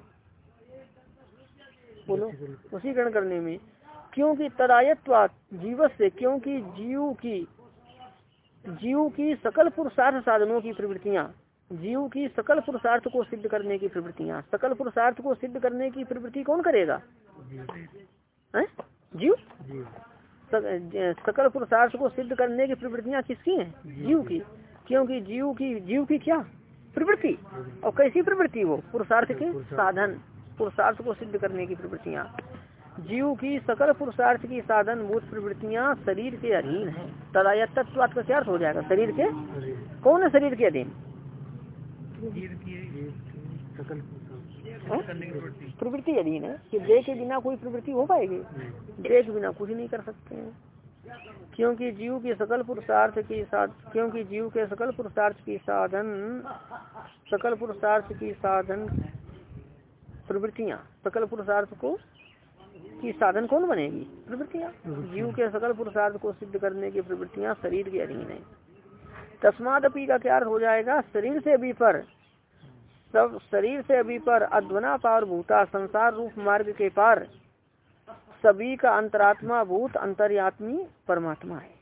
बोलो उसी ग्रहण करने में, क्योंकि तदायत्वाद जीवस से क्योंकि जीव की जीव की सकल पुरुषार्थ साधनों की प्रवृत्तियाँ, जीव की सकल पुरुषार्थ को सिद्ध करने की प्रवृत्तियाँ, सकल पुरुषार्थ को सिद्ध करने की प्रवृत्ति कौन करेगा? जीव? सकल पुरुषार्थ को सिद्ध करने की प्रवृत्तियाँ किसकी हैं? जीव की। क्योंकि जीव की जीव की क्या? प्रवृत्ति। और कैसी प्रवृत्ति वो? पुरुषार्थ के साधन। पुरुषार्थ को सिद्ध करने की प्रवृत्तियाँ। जीव की सकल पुरुषार्थ की साधन भूत प्रवृत्तियाँ शरीर के अधीन है। तदाया तत्व का क्या हो जाएगा? शरीर के? कौन है शरीर के अधीन? प्रवृत्ति अधीन है कि देह के बिना कोई प्रवृत्ति हो पाएगी? देह के बिना कुछ नहीं कर सकते हैं। क्योंकि जीव के सकल पुरुषार्थ की साध क्योंकि जीव के सकल पुरुषार्थ की साधन सकल पुरुषार्थ की साधन प्रवृत्तियाँ। सकल पुरुषार्थ को की साधन कौन बनेगी? प्रवृत्तियाँ। जीव के सकल पुरुषार्थ को सिद्ध करने की प्रवृत्तियाँ शरीर के अधीन है। तस्माद अपी का क्या हो जाएगा? शरीर से भी पर। सब शरीर से अभी पर, अध्वना पार भूता, संसार रूप मार्ग के पार। सभी का अंतरात्मा भूत, अंतर्यात्मी परमात्मा है।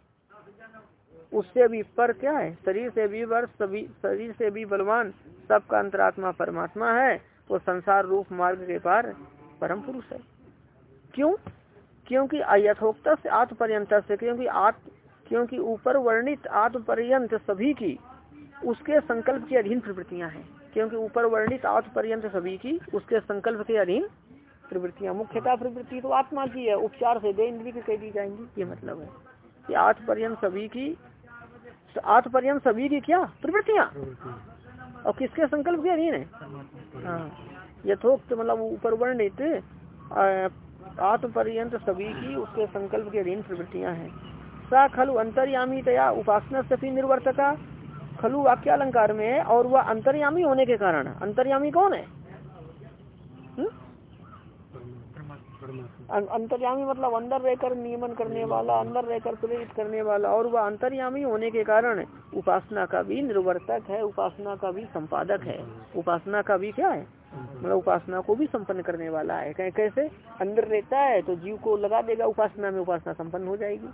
उससे भी पर क्या है? शरीर से भी पर, सभी, शरीर से भी बलवान, सबका अंतरात्मा परमात्मा है। वो संसार रूप मार्ग के पार परम पुरुष है। क्यों? क्योंकि अयथोक्त से आत्म पर्यंत से, क्योंकि आत्म क्योंकि ऊपर वर्णित आत्म पर्यंत सभी की, उसके संकल्प की अधीन प्रवृत्तियाँ हैं। क्योंकि ऊपर वर्णित आठ पर्यंत सभी की, उसके संकल्प के अधीन प्रवृत्तियाँ। मुख्यता प्रवृत्ति तो आत्मा की है, उपचार से दे इंद्री की कह दी जाएँगी। ये मतलब है कि आठ पर्यंत सभी की आठ पर्यंत सभी की क्या? प्रवृत्तियाँ। और किसके संकल्प के अधीन है। यथोक्त मतलब ऊपर वर्णित आत्म पर्यंत सभी की उसके संकल्प के अधीन प्रवृत्तियाँ हैं। सा खलु अंतर्यामी तया उपासना सफी निर्वर्तका। खलु वाक्य अलंकार में और वह अंतर्यामी होने के कारण। अंतर्यामी कौन है? हम्म? अंतर्यामी मतलब अंदर रहकर नियमन करने वाला अंदर रहकर प्रेरित करने वाला और वह अंतर्यामी होने के कारण उपासना का भी निर्वर्तक है उपासना का भी संपादक है। उपासना का भी क्या है? मतलब उपासना को भी संपन्न करने वाला है। कहीं कैसे? अंदर रहता है तो जीव को लगा देगा उपासना में उपासना संपन्न हो जाएगी।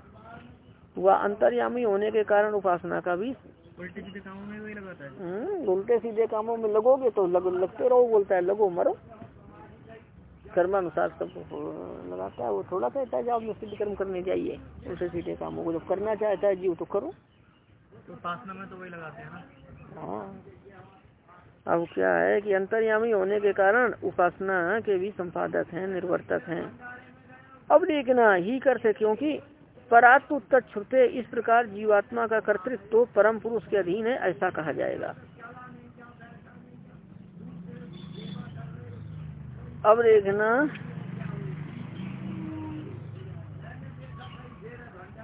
वह अंतर्यामी होने के कारण उपासना का भी उल्टे सीधे कामों में लगाता है। हम्म, उल्टे सीधे कामों में लगोगे तो लग, लगते रहो बोलता है लगो मरो। कर्मानुसार सब लगाता है वो थोड़ा कहता है आप सिद्ध कर्म करने जाइए। उल्टे सीधे कामों को जब करना चाहता है जीव तो करो। तो उपासना में तो वही लगाते हैं ना? हाँ। अब क्या है कि अंतर्यामी होने के कारण उपासना के भी संपादक हैं निर्वर्तक हैं। अब देखना ही करते क्योंकि परात्म तत्ते इस प्रकार जीवात्मा का कर्तृत्व तो परम पुरुष के अधीन है ऐसा कहा जाएगा। अब देखना।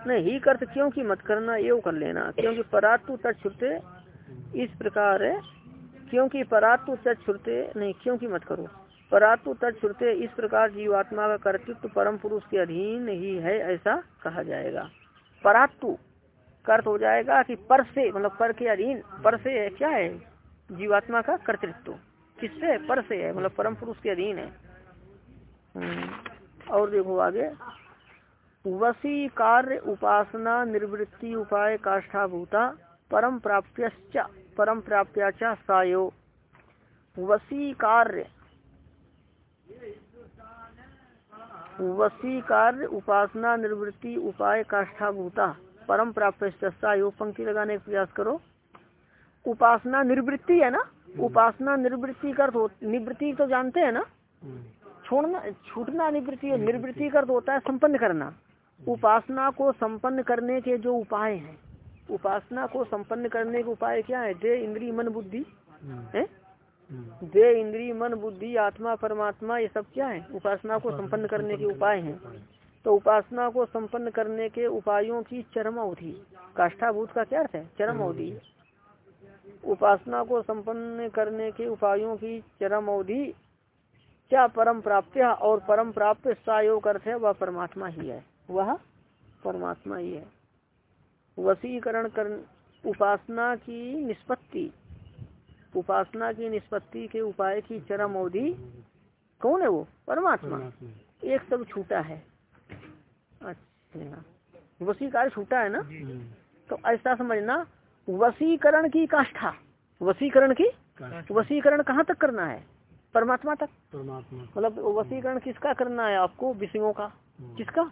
नहीं, ही कर्त क्यों की मत करना, ये कर लेना। क्योंकि परात्तु तत्ते इस प्रकार है। क्योंकि परात्तु तत्ते नहीं क्यों की मत करो। परातु तत्ते इस प्रकार जीवात्मा का कर्तृत्व परम पुरुष के अधीन ही है, ऐसा कहा जाएगा। परातु कर्त हो जाएगा कि पर से मतलब पर के अधीन, पर से है, क्या है? जीवात्मा का कर्तृत्व। किससे? पर से है मतलब परम पुरुष के अधीन है। हम्म, और देखो आगे। वसी कार्य उपासना निर्वृत्ति उपाय काष्ठाभूता परम प्राप्य परम प्राप्या सायो। वसी कार्य। वसी कार्य उपासना निवृत्ति उपाय काष्ठाभूता परम प्राप्त योग पंक्ति लगाने का प्रयास करो। उपासना निर्वृत्ति है ना? उपासना निर्वृत्ति कर निवृत्ति तो जानते हैं ना? छोड़ना छूटना निवृत्ति और निर्वृत्ति कर होता है संपन्न करना। उपासना को संपन्न करने के जो उपाय हैं उपासना को संपन्न करने के उपाय क्या है? दे इंद्री मन बुद्धि। है? दे इंद्री मन बुद्धि आत्मा परमात्मा ये सब क्या है? उपासना को संपन्न करने के उपाय हैं। तो उपासना को संपन्न करने के उपायों की चरम अवधि। काष्ठाभूत का क्या अर्थ है? चरम अवधि। उपासना को संपन्न करने के उपायों की चरम अवधि क्या परम प्राप्त और परम प्राप्त सायोग अर्थ है वह परमात्मा ही है। वह परमात्मा ही है। वसीकरण कर उपासना की निष्पत्ति उपासना की निष्पत्ति के उपाय की चरम अवधि कौन है वो? परमात्मा। एक सब छूटा है। अच्छा। वसीकार छूटा है ना? तो ऐसा समझना वसीकरण की काष्ठा। वसीकरण की? वसीकरण कहाँ तक करना है? परमात्मा तक? परमात्मा मतलब वसीकरण किसका करना है आपको? विषयों का। किसका?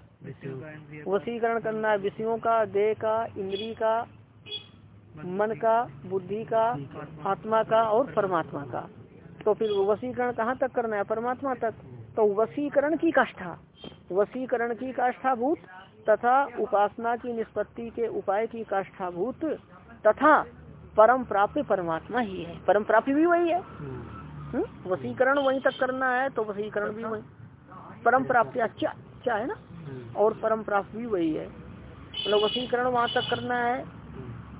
वसीकरण करना है। विषयों का देह का इंद्री का मन का बुद्धि का आत्मा का। और परमात्मा का। तो फिर वसीकरण कहाँ तक करना है? परमात्मा तक। तो वसीकरण की काष्ठा। वसीकरण की काष्ठाभूत तथा उपासना की निष्पत्ति के उपाय की काष्ठाभूत तथा परम प्राप्ति परमात्मा ही है। परम प्राप्ति भी वही है। हम्म? वसीकरण वहीं तक करना है तो वसीकरण भी वही। परम प्राप्ति अच्छा क्या है ना? और परम प्राप्ति भी वही है। मतलब वसीकरण वहाँ तक करना है।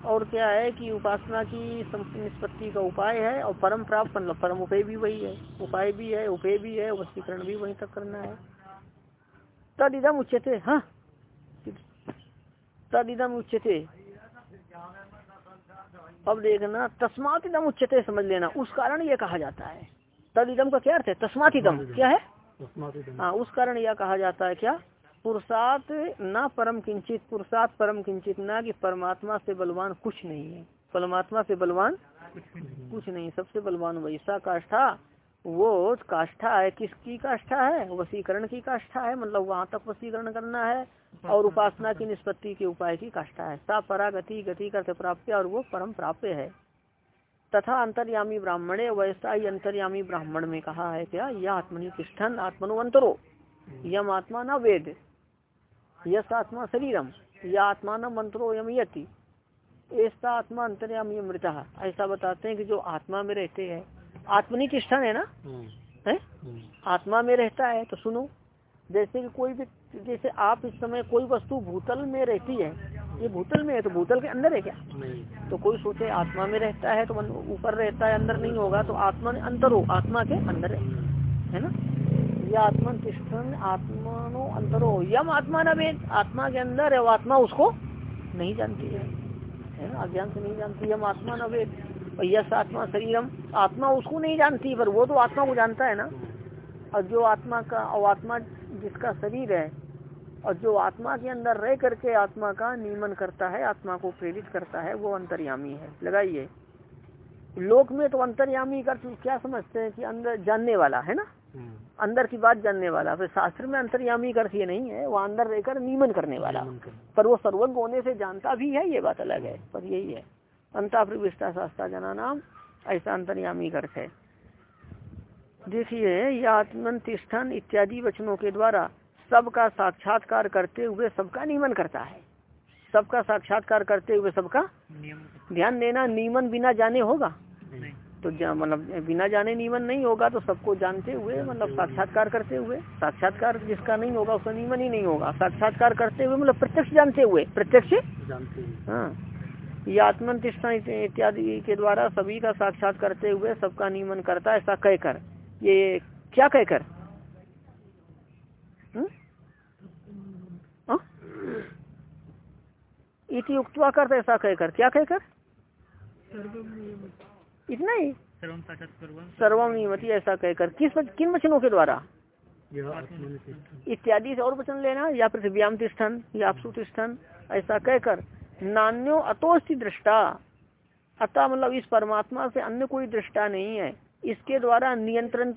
और क्या है कि उपासना की निष्पत्ति का उपाय है और परम प्राप्त मतलब परम उपाय भी वही है। उपाय भी है उपाय भी है वस्तीकरण भी वहीं तक करना है। तद इदम उच्चते हाँ? तद इदम उच्चते अब देखना तस्मात इदम उच्चते समझ लेना। उस कारण यह कहा जाता है। तद इदम का क्या अर्थ है? तस्मात इदम। क्या है? हाँ उस कारण यह कहा जाता है क्या? पुरुषात न परम किंचित पुरुषात परम किंचित न कि परमात्मा से बलवान कुछ नहीं है। परमात्मा से बलवान कुछ नहीं सबसे बलवान वैसा काष्ठा वो काष्ठा है, किसकी काष्ठा है? वसीकरण की काष्ठा है मतलब वहाँ तक वसीकरण करना है और उपासना की निष्पत्ति के उपाय की काष्ठा है। सा परा गति करते प्राप्त और वो परम प्राप्त है। तथा अंतर्यामी ब्राह्मणे वैसा ही अंतर्यामी ब्राह्मण में कहा है क्या? यह आत्मनि तिष्ठन आत्मनुअंतरो यम आत्मा न वेद यश आत्मा शरीरम। या आत्मा न मंत्रो यम यति। ऐसा आत्मा अंतर्यामी मृत। ऐसा बताते हैं कि जो आत्मा में रहते हैं आत्मनिक तिष्ठन है ना? हम्म। है? हम्म। आत्मा में रहता है तो सुनो। जैसे कि कोई भी जैसे आप इस समय कोई वस्तु भूतल में रहती है ये भूतल में है तो भूतल के अंदर है क्या? नहीं। तो कोई सोचे आत्मा में रहता है तो ऊपर रहता है अंदर नहीं होगा तो आत्मा अंतर हो आत्मा के अंदर है। है ना? या आत्मन तिष्ठन आत्मनो अंतरो यम आत्मा न वेद आत्मा के अंदर है वो आत्मा उसको नहीं जानती है। है ना? अज्ञान से नहीं जानती यम आत्मा न वेद और यश आत्मा शरीरम आत्मा उसको नहीं जानती पर वो तो आत्मा को जानता है ना। और जो आत्मा का और आत्मा जिसका शरीर है और जो आत्मा के अंदर रह करके आत्मा का नियमन करता है आत्मा को प्रेरित करता है वो अंतर्यामी है। लगाइए। लोक में तो अंतर्यामी का क्या समझते हैं कि अंदर जानने वाला है ना? अंदर की बात जानने वाला। फिर शास्त्र में अंतर्यामी कर ये नहीं है वो अंदर रहकर नियमन करने वाला। पर वो सर्वज्ञ होने से जानता भी है ये बात अलग है पर यही है। अंता प्रविष्टा शास्त्रा जना नाम ऐसा अंतर्यामी अर्थ है देखिए यह इत्यादि वचनों के द्वारा सबका साक्षात्कार करते हुए सबका नियमन करता है। सबका साक्षात्कार करते हुए सबका ध्यान देना नियमन बिना जाने होगा। तो मतलब बिना जाने नियमन नहीं होगा तो सबको जानते हुए मतलब साक्षात्कार करते हुए साक्षात्कार जिसका नहीं होगा उसका नियमन ही नहीं होगा। साक्षात्कार करते हुए मतलब प्रत्यक्ष जानते हुए प्रत्यक्ष जानते हाँ। ये आत्मनिष्ठा इत्यादि के द्वारा सभी का साक्षात करते हुए सबका नियमन करता ऐसा कहकर। ये क्या कहकर? हम्म? इति उक्तवा करते ऐसा कहकर। क्या कहकर? इतना ही? सर्वम नियमति, ऐसा कहकर। किस किन वचनों के द्वारा? इत्यादि से और वचन लेना, या पृथ्व्याम तिष्ठन, या आपसु तिष्ठन, ऐसा कहकर। नान्यो अतोस्ति दृष्टा। अतः मतलब इस परमात्मा से अन्य कोई दृष्टा नहीं है। इसके द्वारा नियंत्रण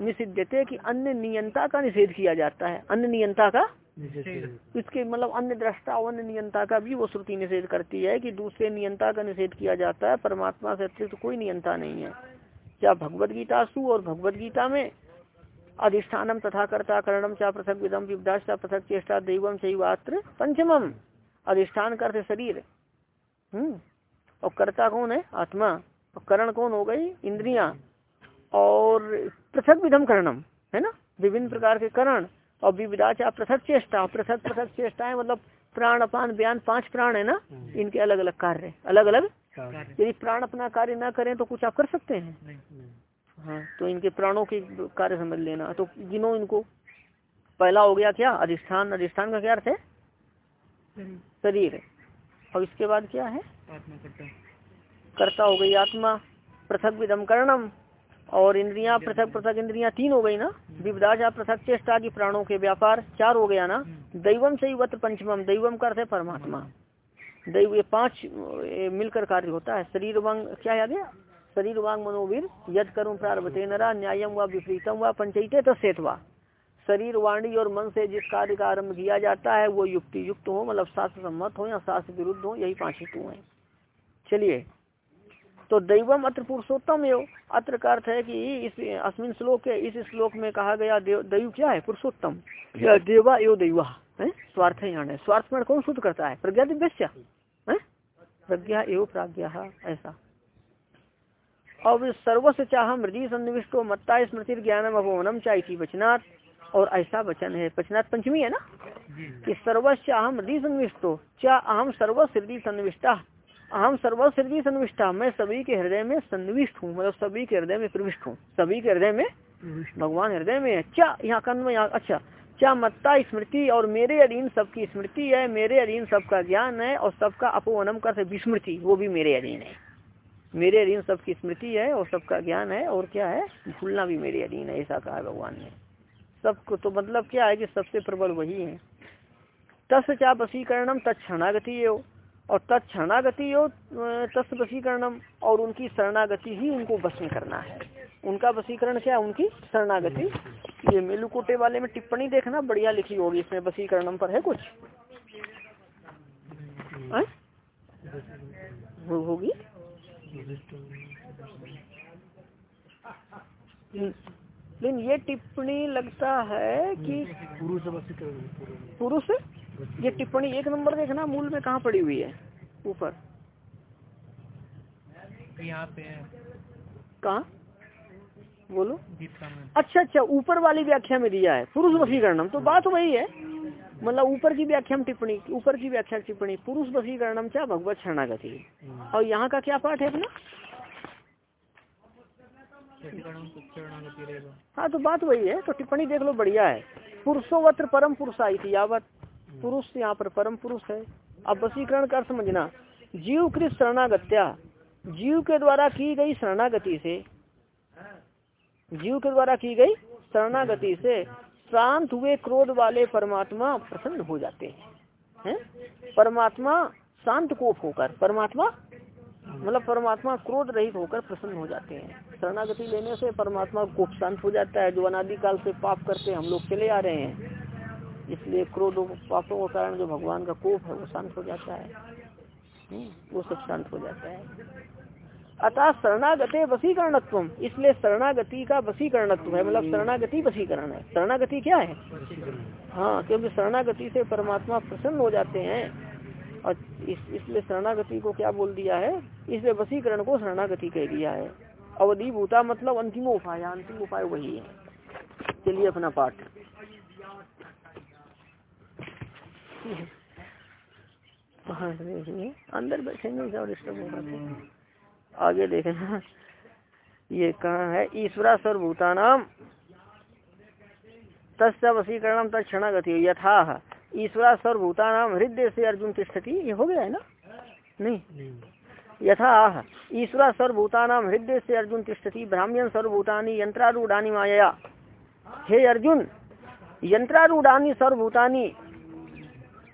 निषिद्धते कि अन्य नियंता का निषेध किया जाता है। अन्य नियंता का? इसके मतलब अन्य दृष्टा अन्य नियंता का भी वो श्रुति निषेध करती है कि दूसरे नियंता का निषेध किया जाता है। परमात्मा से अतिरिक्त कोई नियंता नहीं है। क्या भगवत गीता सु और भगवत गीता में अधिष्ठानम तथा कर्ता करणम चा पृथक विदम विदाश पृथक चेष्टा दैवम शैवात्र पंचमम। अधिष्ठान करते शरीर। हम्म। और कर्ता कौन है? आत्मा। और करण कौन हो गई? इंद्रिया। और पृथक विधम करणम है ना? विभिन्न प्रकार के करण और विविधाचा पृथक चेष्टा। पृथक पृथक चेष्टाएँ मतलब प्राण अपान बयान पाँच प्राण है ना? हम्म। इनके अलग अलग कार्य। अलग अलग यदि प्राण अपना कार्य ना करें तो कुछ आप कर सकते हैं। हाँ तो इनके प्राणों के कार्य समझ लेना। तो गिनो इनको। पहला हो गया क्या? अधिष्ठान। अधिष्ठान का क्या अर्थ है? शरीर और इसके बाद क्या है? कर्ता हो। गई आत्मा पृथक विधम कर्णम। और इंद्रियाँ पृथक पृथक इंद्रियाँ तीन हो गई ना? विविधा पृथक चेष्टा की प्राणों के व्यापार चार हो गया ना? हम्म। दैवम से वत पंचमम दैवम का अर्थ है परमात्मा। दैव ये पाँच मिलकर कार्य होता है। शरीर वांग क्या याद है? शरीर वांग मनोवीर यद करूँ प्रारभते नरा न्यायम व विपरीतम व पंचयते तत्वा शरीर वाणी और मन से जिस कार्य का आरंभ किया जाता है वो युक्ति युक्त हो मतलब शास्त्र सम्मत हो या शास्त्र विरुद्ध हो यही पाँच हेतु है। चलिए तो दैवम अत्र पुरुषोत्तम एव अत्र का अर्थ है कि इस अस्मिन श्लोक के इस श्लोक में कहा गया दैव क्या है? पुरुषोत्तम। देवा एव दैवा। है? स्वार्थ है स्वार्थ में कौन शुद्ध करता है? प्रज्ञा दिव्य प्रज्ञा एवं प्राज्ञा ऐसा। अब सर्वस्व चाह मृदी सन्निविष्टो मत्ता स्मृति ज्ञानम अपोवनम चाहे वचनात्। और ऐसा वचन है। वचनात् पंचमी है ना? कि सर्वस्व अहम हृदय सन्निविष्टो क्या अहम सर्वस्व हृदय सन्निविष्टा अहम सर्वस्व हृदय सन्निविष्टा मैं सभी के हृदय में सन्निविष्ट हूँ मतलब सभी के हृदय में प्रविष्ट हूँ। सभी के हृदय में भगवान हृदय में है। क्या यहाँ कन में यहाँ अच्छा। क्या मत्ता स्मृति और मेरे अधीन सबकी स्मृति है। मेरे अधीन सबका ज्ञान है और सबका अपोवनम कर विस्मृति वो भी मेरे अधीन है। मेरे अधीन सबकी स्मृति है और सबका ज्ञान है और क्या है? भूलना भी मेरे अधीन है ऐसा कहा भगवान ने। सबको तो मतलब क्या है कि सबसे प्रबल वही है। तस् चा वशीकरणम तत्णागति और तत्णागति तस् वशीकरणम और उनकी शरणागति ही उनको वश करना है। उनका वसीकरण क्या उनकी शरणागति। ये मेलुकोटे वाले में टिप्पणी देखना, बढ़िया लिखी होगी, इसमें वसीकरणम पर है कुछ? वो होगी? लेकिन ये टिप्पणी लगता है कि पुरुष ये टिप्पणी एक नंबर देखना मूल में कहाँ पड़ी हुई है? ऊपर। यहाँ पे कहा? बोलो। अच्छा अच्छा ऊपर वाली व्याख्या में दिया है। पुरुष वसीकरणम तो बात वही है। मतलब ऊपर की व्याख्या में टिप्पणी ऊपर की व्याख्या टिप्पणी पुरुष वसीकरणम चाहे भगवत शरणागति। और यहाँ का क्या पाठ है अपना? हाँ तो बात वही है तो टिप्पणी देख लो, बढ़िया है। पुरुषो पुरुषोवत्र परम पुरुषा थी यावत। पुरुष यहाँ पर परम पुरुष है। अब वसीकरण कर समझना। जीव कृत शरणागत्या। जीव के द्वारा की गई शरणागति से, जीव के द्वारा की गई शरणागति से शांत हुए क्रोध वाले परमात्मा प्रसन्न हो जाते हैं। है? परमात्मा शांत कोप होकर, परमात्मा मतलब परमात्मा क्रोध रहित होकर प्रसन्न हो जाते हैं। शरणागति लेने से परमात्मा कोप शांत हो जाता है जो अनादिकाल से पाप करते हम लोग चले आ रहे हैं। इसलिए क्रोध पापों के कारण जो भगवान का कोप है वो शांत हो जाता है। हम्म, वो सब शांत हो जाता है। अतः शरणागते वसीकरणत्व इसलिए शरणागति का वसीकरणत्व है मतलब शरणागति वसीकरण है। शरणागति क्या है? हाँ क्योंकि शरणागति से परमात्मा प्रसन्न हो जाते हैं। और इस इसलिए शरणागति को क्या बोल दिया है? इसलिए वसीकरण को शरणागति कह दिया है। अवधि भूता मतलब अंतिम उपाय अंतिम उपाय वही है। चलिए अपना पाठ। अंदर बैठेंगे, और डिस्टर्ब होगा आगे देखना। ये कहा है? ईश्वरा सर्वभूतानाम तस्य वसीकरण तत्णगति यथा ईश्वरा सर्वभूतानाम हृदय से अर्जुन तिष्ठति। ये हो गया है ना? नहीं। यथा ईश्वरा सर्वभूतानाम हृदय से अर्जुन तिष्ठति ब्राह्मण सर्वभूतानी यंत्रारूढ़ानी माया हे अर्जुन यंत्रारूढ़ानी सर्वभूतानी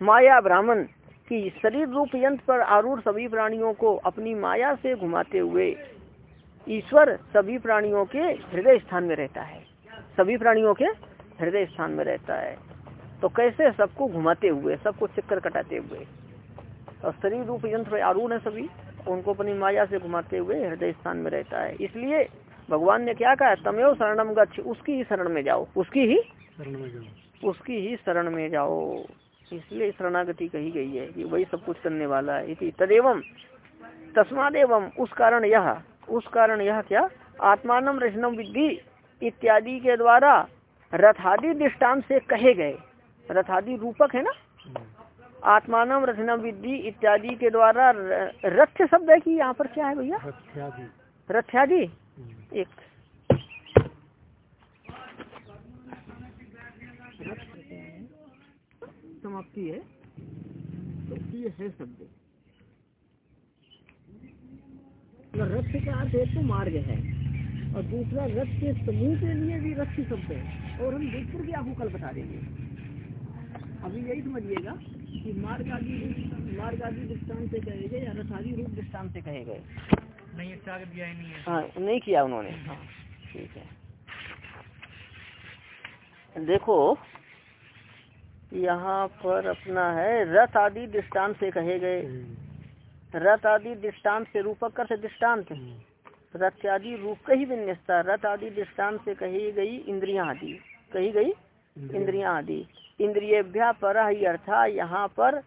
माया ब्राह्मण, की शरीर रूप यंत्र पर आरूढ़ सभी प्राणियों को अपनी माया से घुमाते हुए ईश्वर सभी प्राणियों के हृदय स्थान में रहता है। सभी प्राणियों के हृदय स्थान में रहता है। तो कैसे सबको घुमाते हुए, सबको चक्कर कटाते हुए? और शरीर रूप यंत्र आरूढ़ है सभी। उनको अपनी माया से घुमाते हुए हृदय स्थान में रहता है। इसलिए भगवान ने क्या कहा? तमेव शरणम गच्छ। उसकी ही शरण में जाओ। उसकी ही? शरण में जाओ। उसकी ही शरण में जाओ। इसलिए शरणागति कही गई है कि वही सब कुछ करने वाला है। इति तदेवम तस्मादेवम उस कारण यह। उस कारण यह क्या? आत्मानम रचनम विद्धि इत्यादि के द्वारा रथादि दृष्टांत से कहे गए। रथादि रूपक है ना? आत्मानम रचना विद्धि इत्यादि के द्वारा रथ शब्द है कि यहाँ पर क्या है भैया? रथ्यादि। एक। समाप्ति है। तो ये है शब्द। रथ का अर्थ एक तो मार्ग है। और दूसरा रथ के समूह के लिए भी रथ शब्द है। और हम देख करके आपको कल बता देंगे। अभी यही समझिएगा। कि मार्ग आदि मार्ग आदि दृष्टान से कहे गए या रथ आदि रूप दृष्टान से कहे गए। नहीं दिया ही नहीं है। हाँ नहीं किया उन्होंने। हाँ ठीक है। देखो यहाँ पर अपना है रथ आदि दृष्टांत से कहे गए। रथ आदि दृष्टांत से रूपक कर से दृष्टांत रथ आदि रूप का ही विन्यस्ता रथ आदि दृष्टांत से कही गई इंद्रिया आदि। कही गई इंद्रिया आदि। इंद्रियभ्या पर ही अर्था यहाँ पर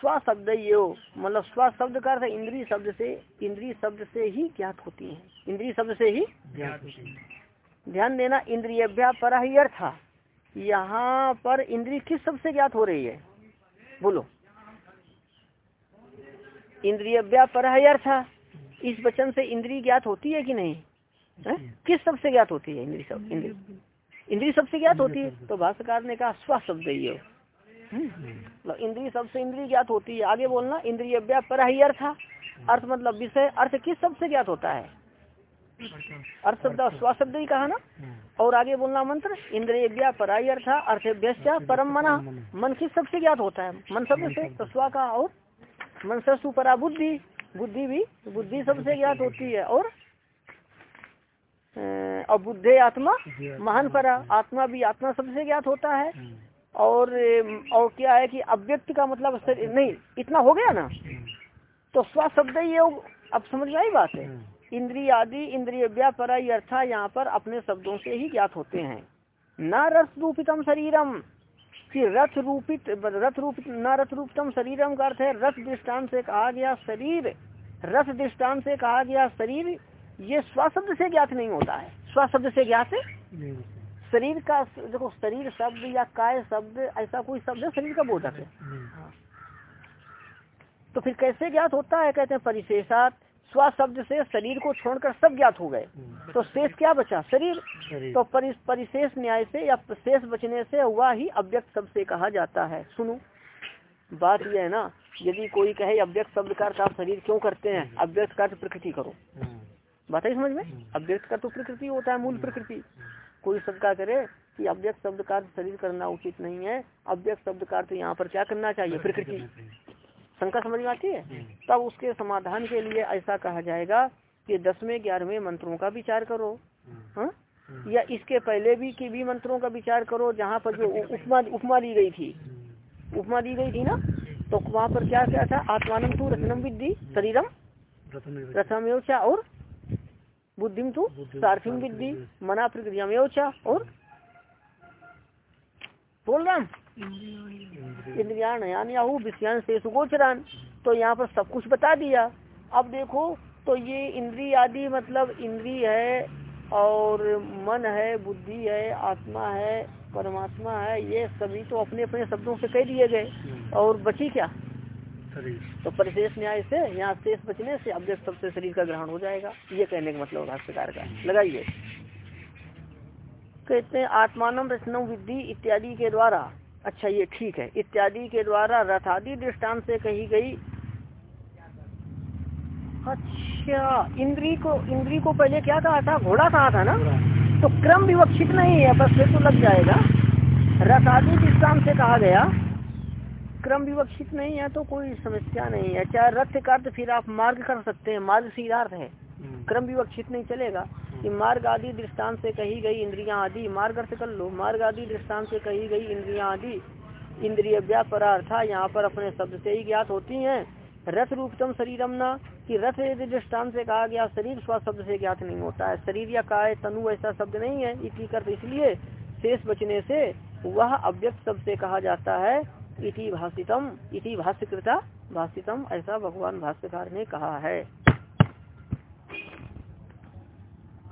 स्व शब्द यो मतलब स्व शब्द का अर्थ इंद्रिय शब्द से इंद्रिय शब्द से ही ज्ञात होती है। इंद्रिय शब्द से ही ध्यान देना इंद्रियभ्या पर ही अर्था। यहाँ पर इंद्रिय किस शब्द से ज्ञात हो रही है? बोलो। इंद्रिय पर है अर्थ। इस वचन से इंद्रिय ज्ञात होती है कि नहीं? है? किस शब्द से ज्ञात होती है इंद्रिय शब्द? इंद्रिय। इंद्रिय शब्द से ज्ञात होती है तो भाष्यकार ने कहा स्व शब्द ये मतलब इंद्रिय शब्द से इंद्रिय ज्ञात होती है। आगे बोलना इंद्रिय पर ही अर्थ अर्थ मतलब विषय अर्थ किस शब्द से ज्ञात होता है? अर्थ शब्द स्व शब्द ही कहा ना। और आगे बोलना मंत्र इंद्रिय पराई अर्थ अर्थभ्य परम मना। मन। किस शब्द से ज्ञात होता है? मन शब्द से तो स्व का और। मन से सुपरा बुद्धि। बुद्धि भी बुद्धि सबसे ज्ञात होती है। और और बुद्धे आत्मा महान परा आत्मा भी आत्मा सबसे ज्ञात होता है। और और क्या है कि अव्यक्त का मतलब नहीं इतना हो गया ना? तो स्व शब्द ये अब समझ में आई बात है। इंद्रिय आदि इंद्रिय व्यापराई अर्था यहाँ पर अपने शब्दों से ही ज्ञात होते हैं। न रस रूपितम शरीरम कि रथ रूपित रथ रूपित न रथ रूपतम शरीरम का अर्थ है रथ दृष्टान से कहा गया शरीर रथ दृष्टान से कहा गया शरीर ये स्वशब्द से ज्ञात नहीं होता है। स्वशब्द से ज्ञात है? शरीर का देखो शरीर शब्द या काय शब्द ऐसा कोई शब्द है शरीर का बोधक है। तो फिर कैसे ज्ञात होता है? कहते हैं परिशेषात स्व शब्द से शरीर को छोड़कर सब ज्ञात हो गए। तो शेष क्या बचा? शरीर। तो परिशेष न्याय से या शेष बचने से हुआ ही अव्यक्त शब्द से कहा जाता है। सुनो। बात यह है ना यदि कोई कहे अव्यक्त शब्द का अर्थ आप शरीर क्यों करते हैं? अव्यक्त का अर्थ प्रकृति करो। बात है समझ में? अव्यक्त का तो प्रकृति होता है मूल प्रकृति। कोई शब्द का करे कि अव्यक्त शब्द का शरीर करना उचित नहीं है अव्यक्त शब्द का अर्थ यहाँ पर क्या करना चाहिए? प्रकृति। शंका समझ में आती है? तब उसके समाधान के लिए ऐसा कहा जाएगा कि दसवें ग्यारहवें मंत्रों का विचार करो। हा? या इसके पहले भी कि भी मंत्रों का विचार करो जहाँ पर जो उपमा उपमा दी गई थी। उपमा दी गई थी ना? तो वहाँ पर क्या क्या था? आत्मान तू रत्नम विद्धि शरीरम प्रथम और बुद्धिम तू सार्थिम विद्धि मना प्रक्रिया में और? बोल रहा इंद्रियान यानी विषयान से सुगोचरान। तो यहाँ पर सब कुछ बता दिया। अब देखो तो ये इंद्री आदि मतलब इंद्री है और मन है बुद्धि है आत्मा है परमात्मा है ये सभी तो अपने अपने शब्दों से कह दिए गए। और बची क्या? तो परिशेष न्याय से यहाँ शेष बचने से अव्यक्त सबसे शरीर का ग्रहण हो जाएगा ये कहने का मतलब भाष्यकार का। लगाइए। कहते हैं आत्मान रचना विद्धि इत्यादि के द्वारा अच्छा ये ठीक है इत्यादि के द्वारा रथादि दृष्टान से कही गई अच्छा इंद्री को इंद्री को पहले क्या कहा था? घोड़ा कहा था ना? तो क्रम विवक्षित नहीं है बस फिर तो लग जाएगा। रथादि दृष्टान से कहा गया क्रम विवक्षित नहीं है तो कोई समस्या नहीं है। चाहे रथ का फिर आप मार्ग कर सकते हैं मार्ग सीधार्थ है। हम्म। क्रम विवक्षित नहीं चलेगा कि मार्ग आदि दृष्टान से कही गई इंद्रियाँ आदि मार्ग अर्थ कर लो। मार्ग आदि दृष्टान से कही गई इंद्रियाँ आदि इंद्रिय व्यापरार्था यहाँ पर अपने शब्द से ही ज्ञात होती हैं। रथ रूपतम शरीरम न कि रथ यदि दृष्टान से कहा गया शरीर स्व शब्द से ज्ञात नहीं होता है। शरीर या काय तनु ऐसा शब्द नहीं है इसी कर इसलिए शेष बचने से वह अव्यक्त शब्द से कहा जाता है इति भाषितम इति भाष्यकृता भाषितम ऐसा भगवान भाष्यकार ने कहा है।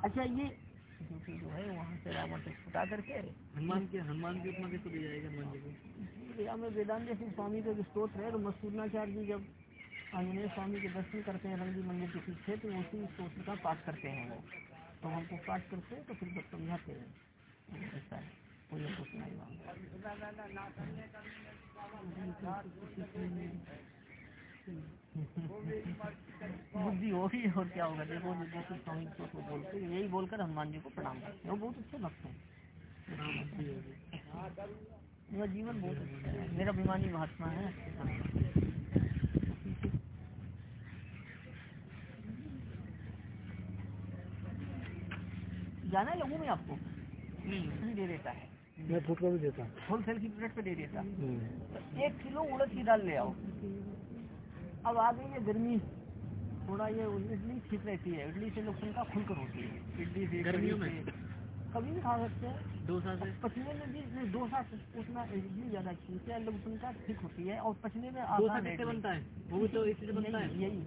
अच्छा ये जो है वहाँ से रावण से छुटा करके हनुमान के हनुमान के उपमा कैसे जाएगा हनुमान जी को। वेदांत सिंह स्वामी का स्त्रोत्र है तो मसूरनाचार्य जी जब आंजनेय स्वामी के दर्शन करते हैं रंगी मंदिर के पीछे तो उसी स्त्रोत्र का पाठ करते हैं वो। तो हमको पाठ करते हैं तो फिर समझाते हैं ऐसा है। मुझे कुछ नहीं बुद्धि हो ही और क्या होगा? देखो जैसे स्वामी को तो बोलते यही बोलकर हनुमान जी को प्रणाम करते हैं। वो बहुत अच्छे भक्त हैं। मेरा जीवन बहुत अच्छा है। मेरा अभिमानी महात्मा है। जाना है लगू में आपको। नहीं दे देता है। मैं फुट भी देता होलसेल की रेट पे दे देता। हम्म। एक किलो उड़द की दाल ले आओ। अब आ गई है गर्मी थोड़ा ये इडली ठीक रहती है। इडली से लोग का खुलकर होती है। इडली से गर्मियों में? कभी भी खा सकते हैं। डोसा से? पचने में भी नहीं डोसा उतना इडली ज़्यादा अच्छी है। लोग का ठीक होती है। और पचने में डोसा कैसे बनता है? वो भी तो इसी से बनता है? यही।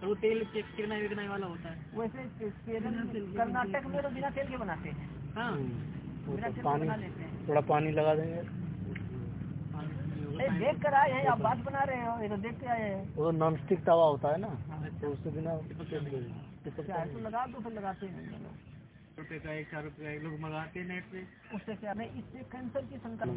तो वो तेल चिकनाई विकनाई वाला होता है। वैसे कर्नाटक में तो बिना तेल के बनाते हैं। हाँ। हैं। थोड़ा पानी लगा देंगे। देख कर आए हैं आप बात बना रहे हो ये तो देख के आए हैं। वो नॉन स्टिक तवा होता है ना तो उससे बिना तो लगा दो फिर लगाते हैं। रुपए का एक चार रुपए का एक लोग मंगाते हैं नेट पे। उससे क्या नहीं इससे कैंसर की संकट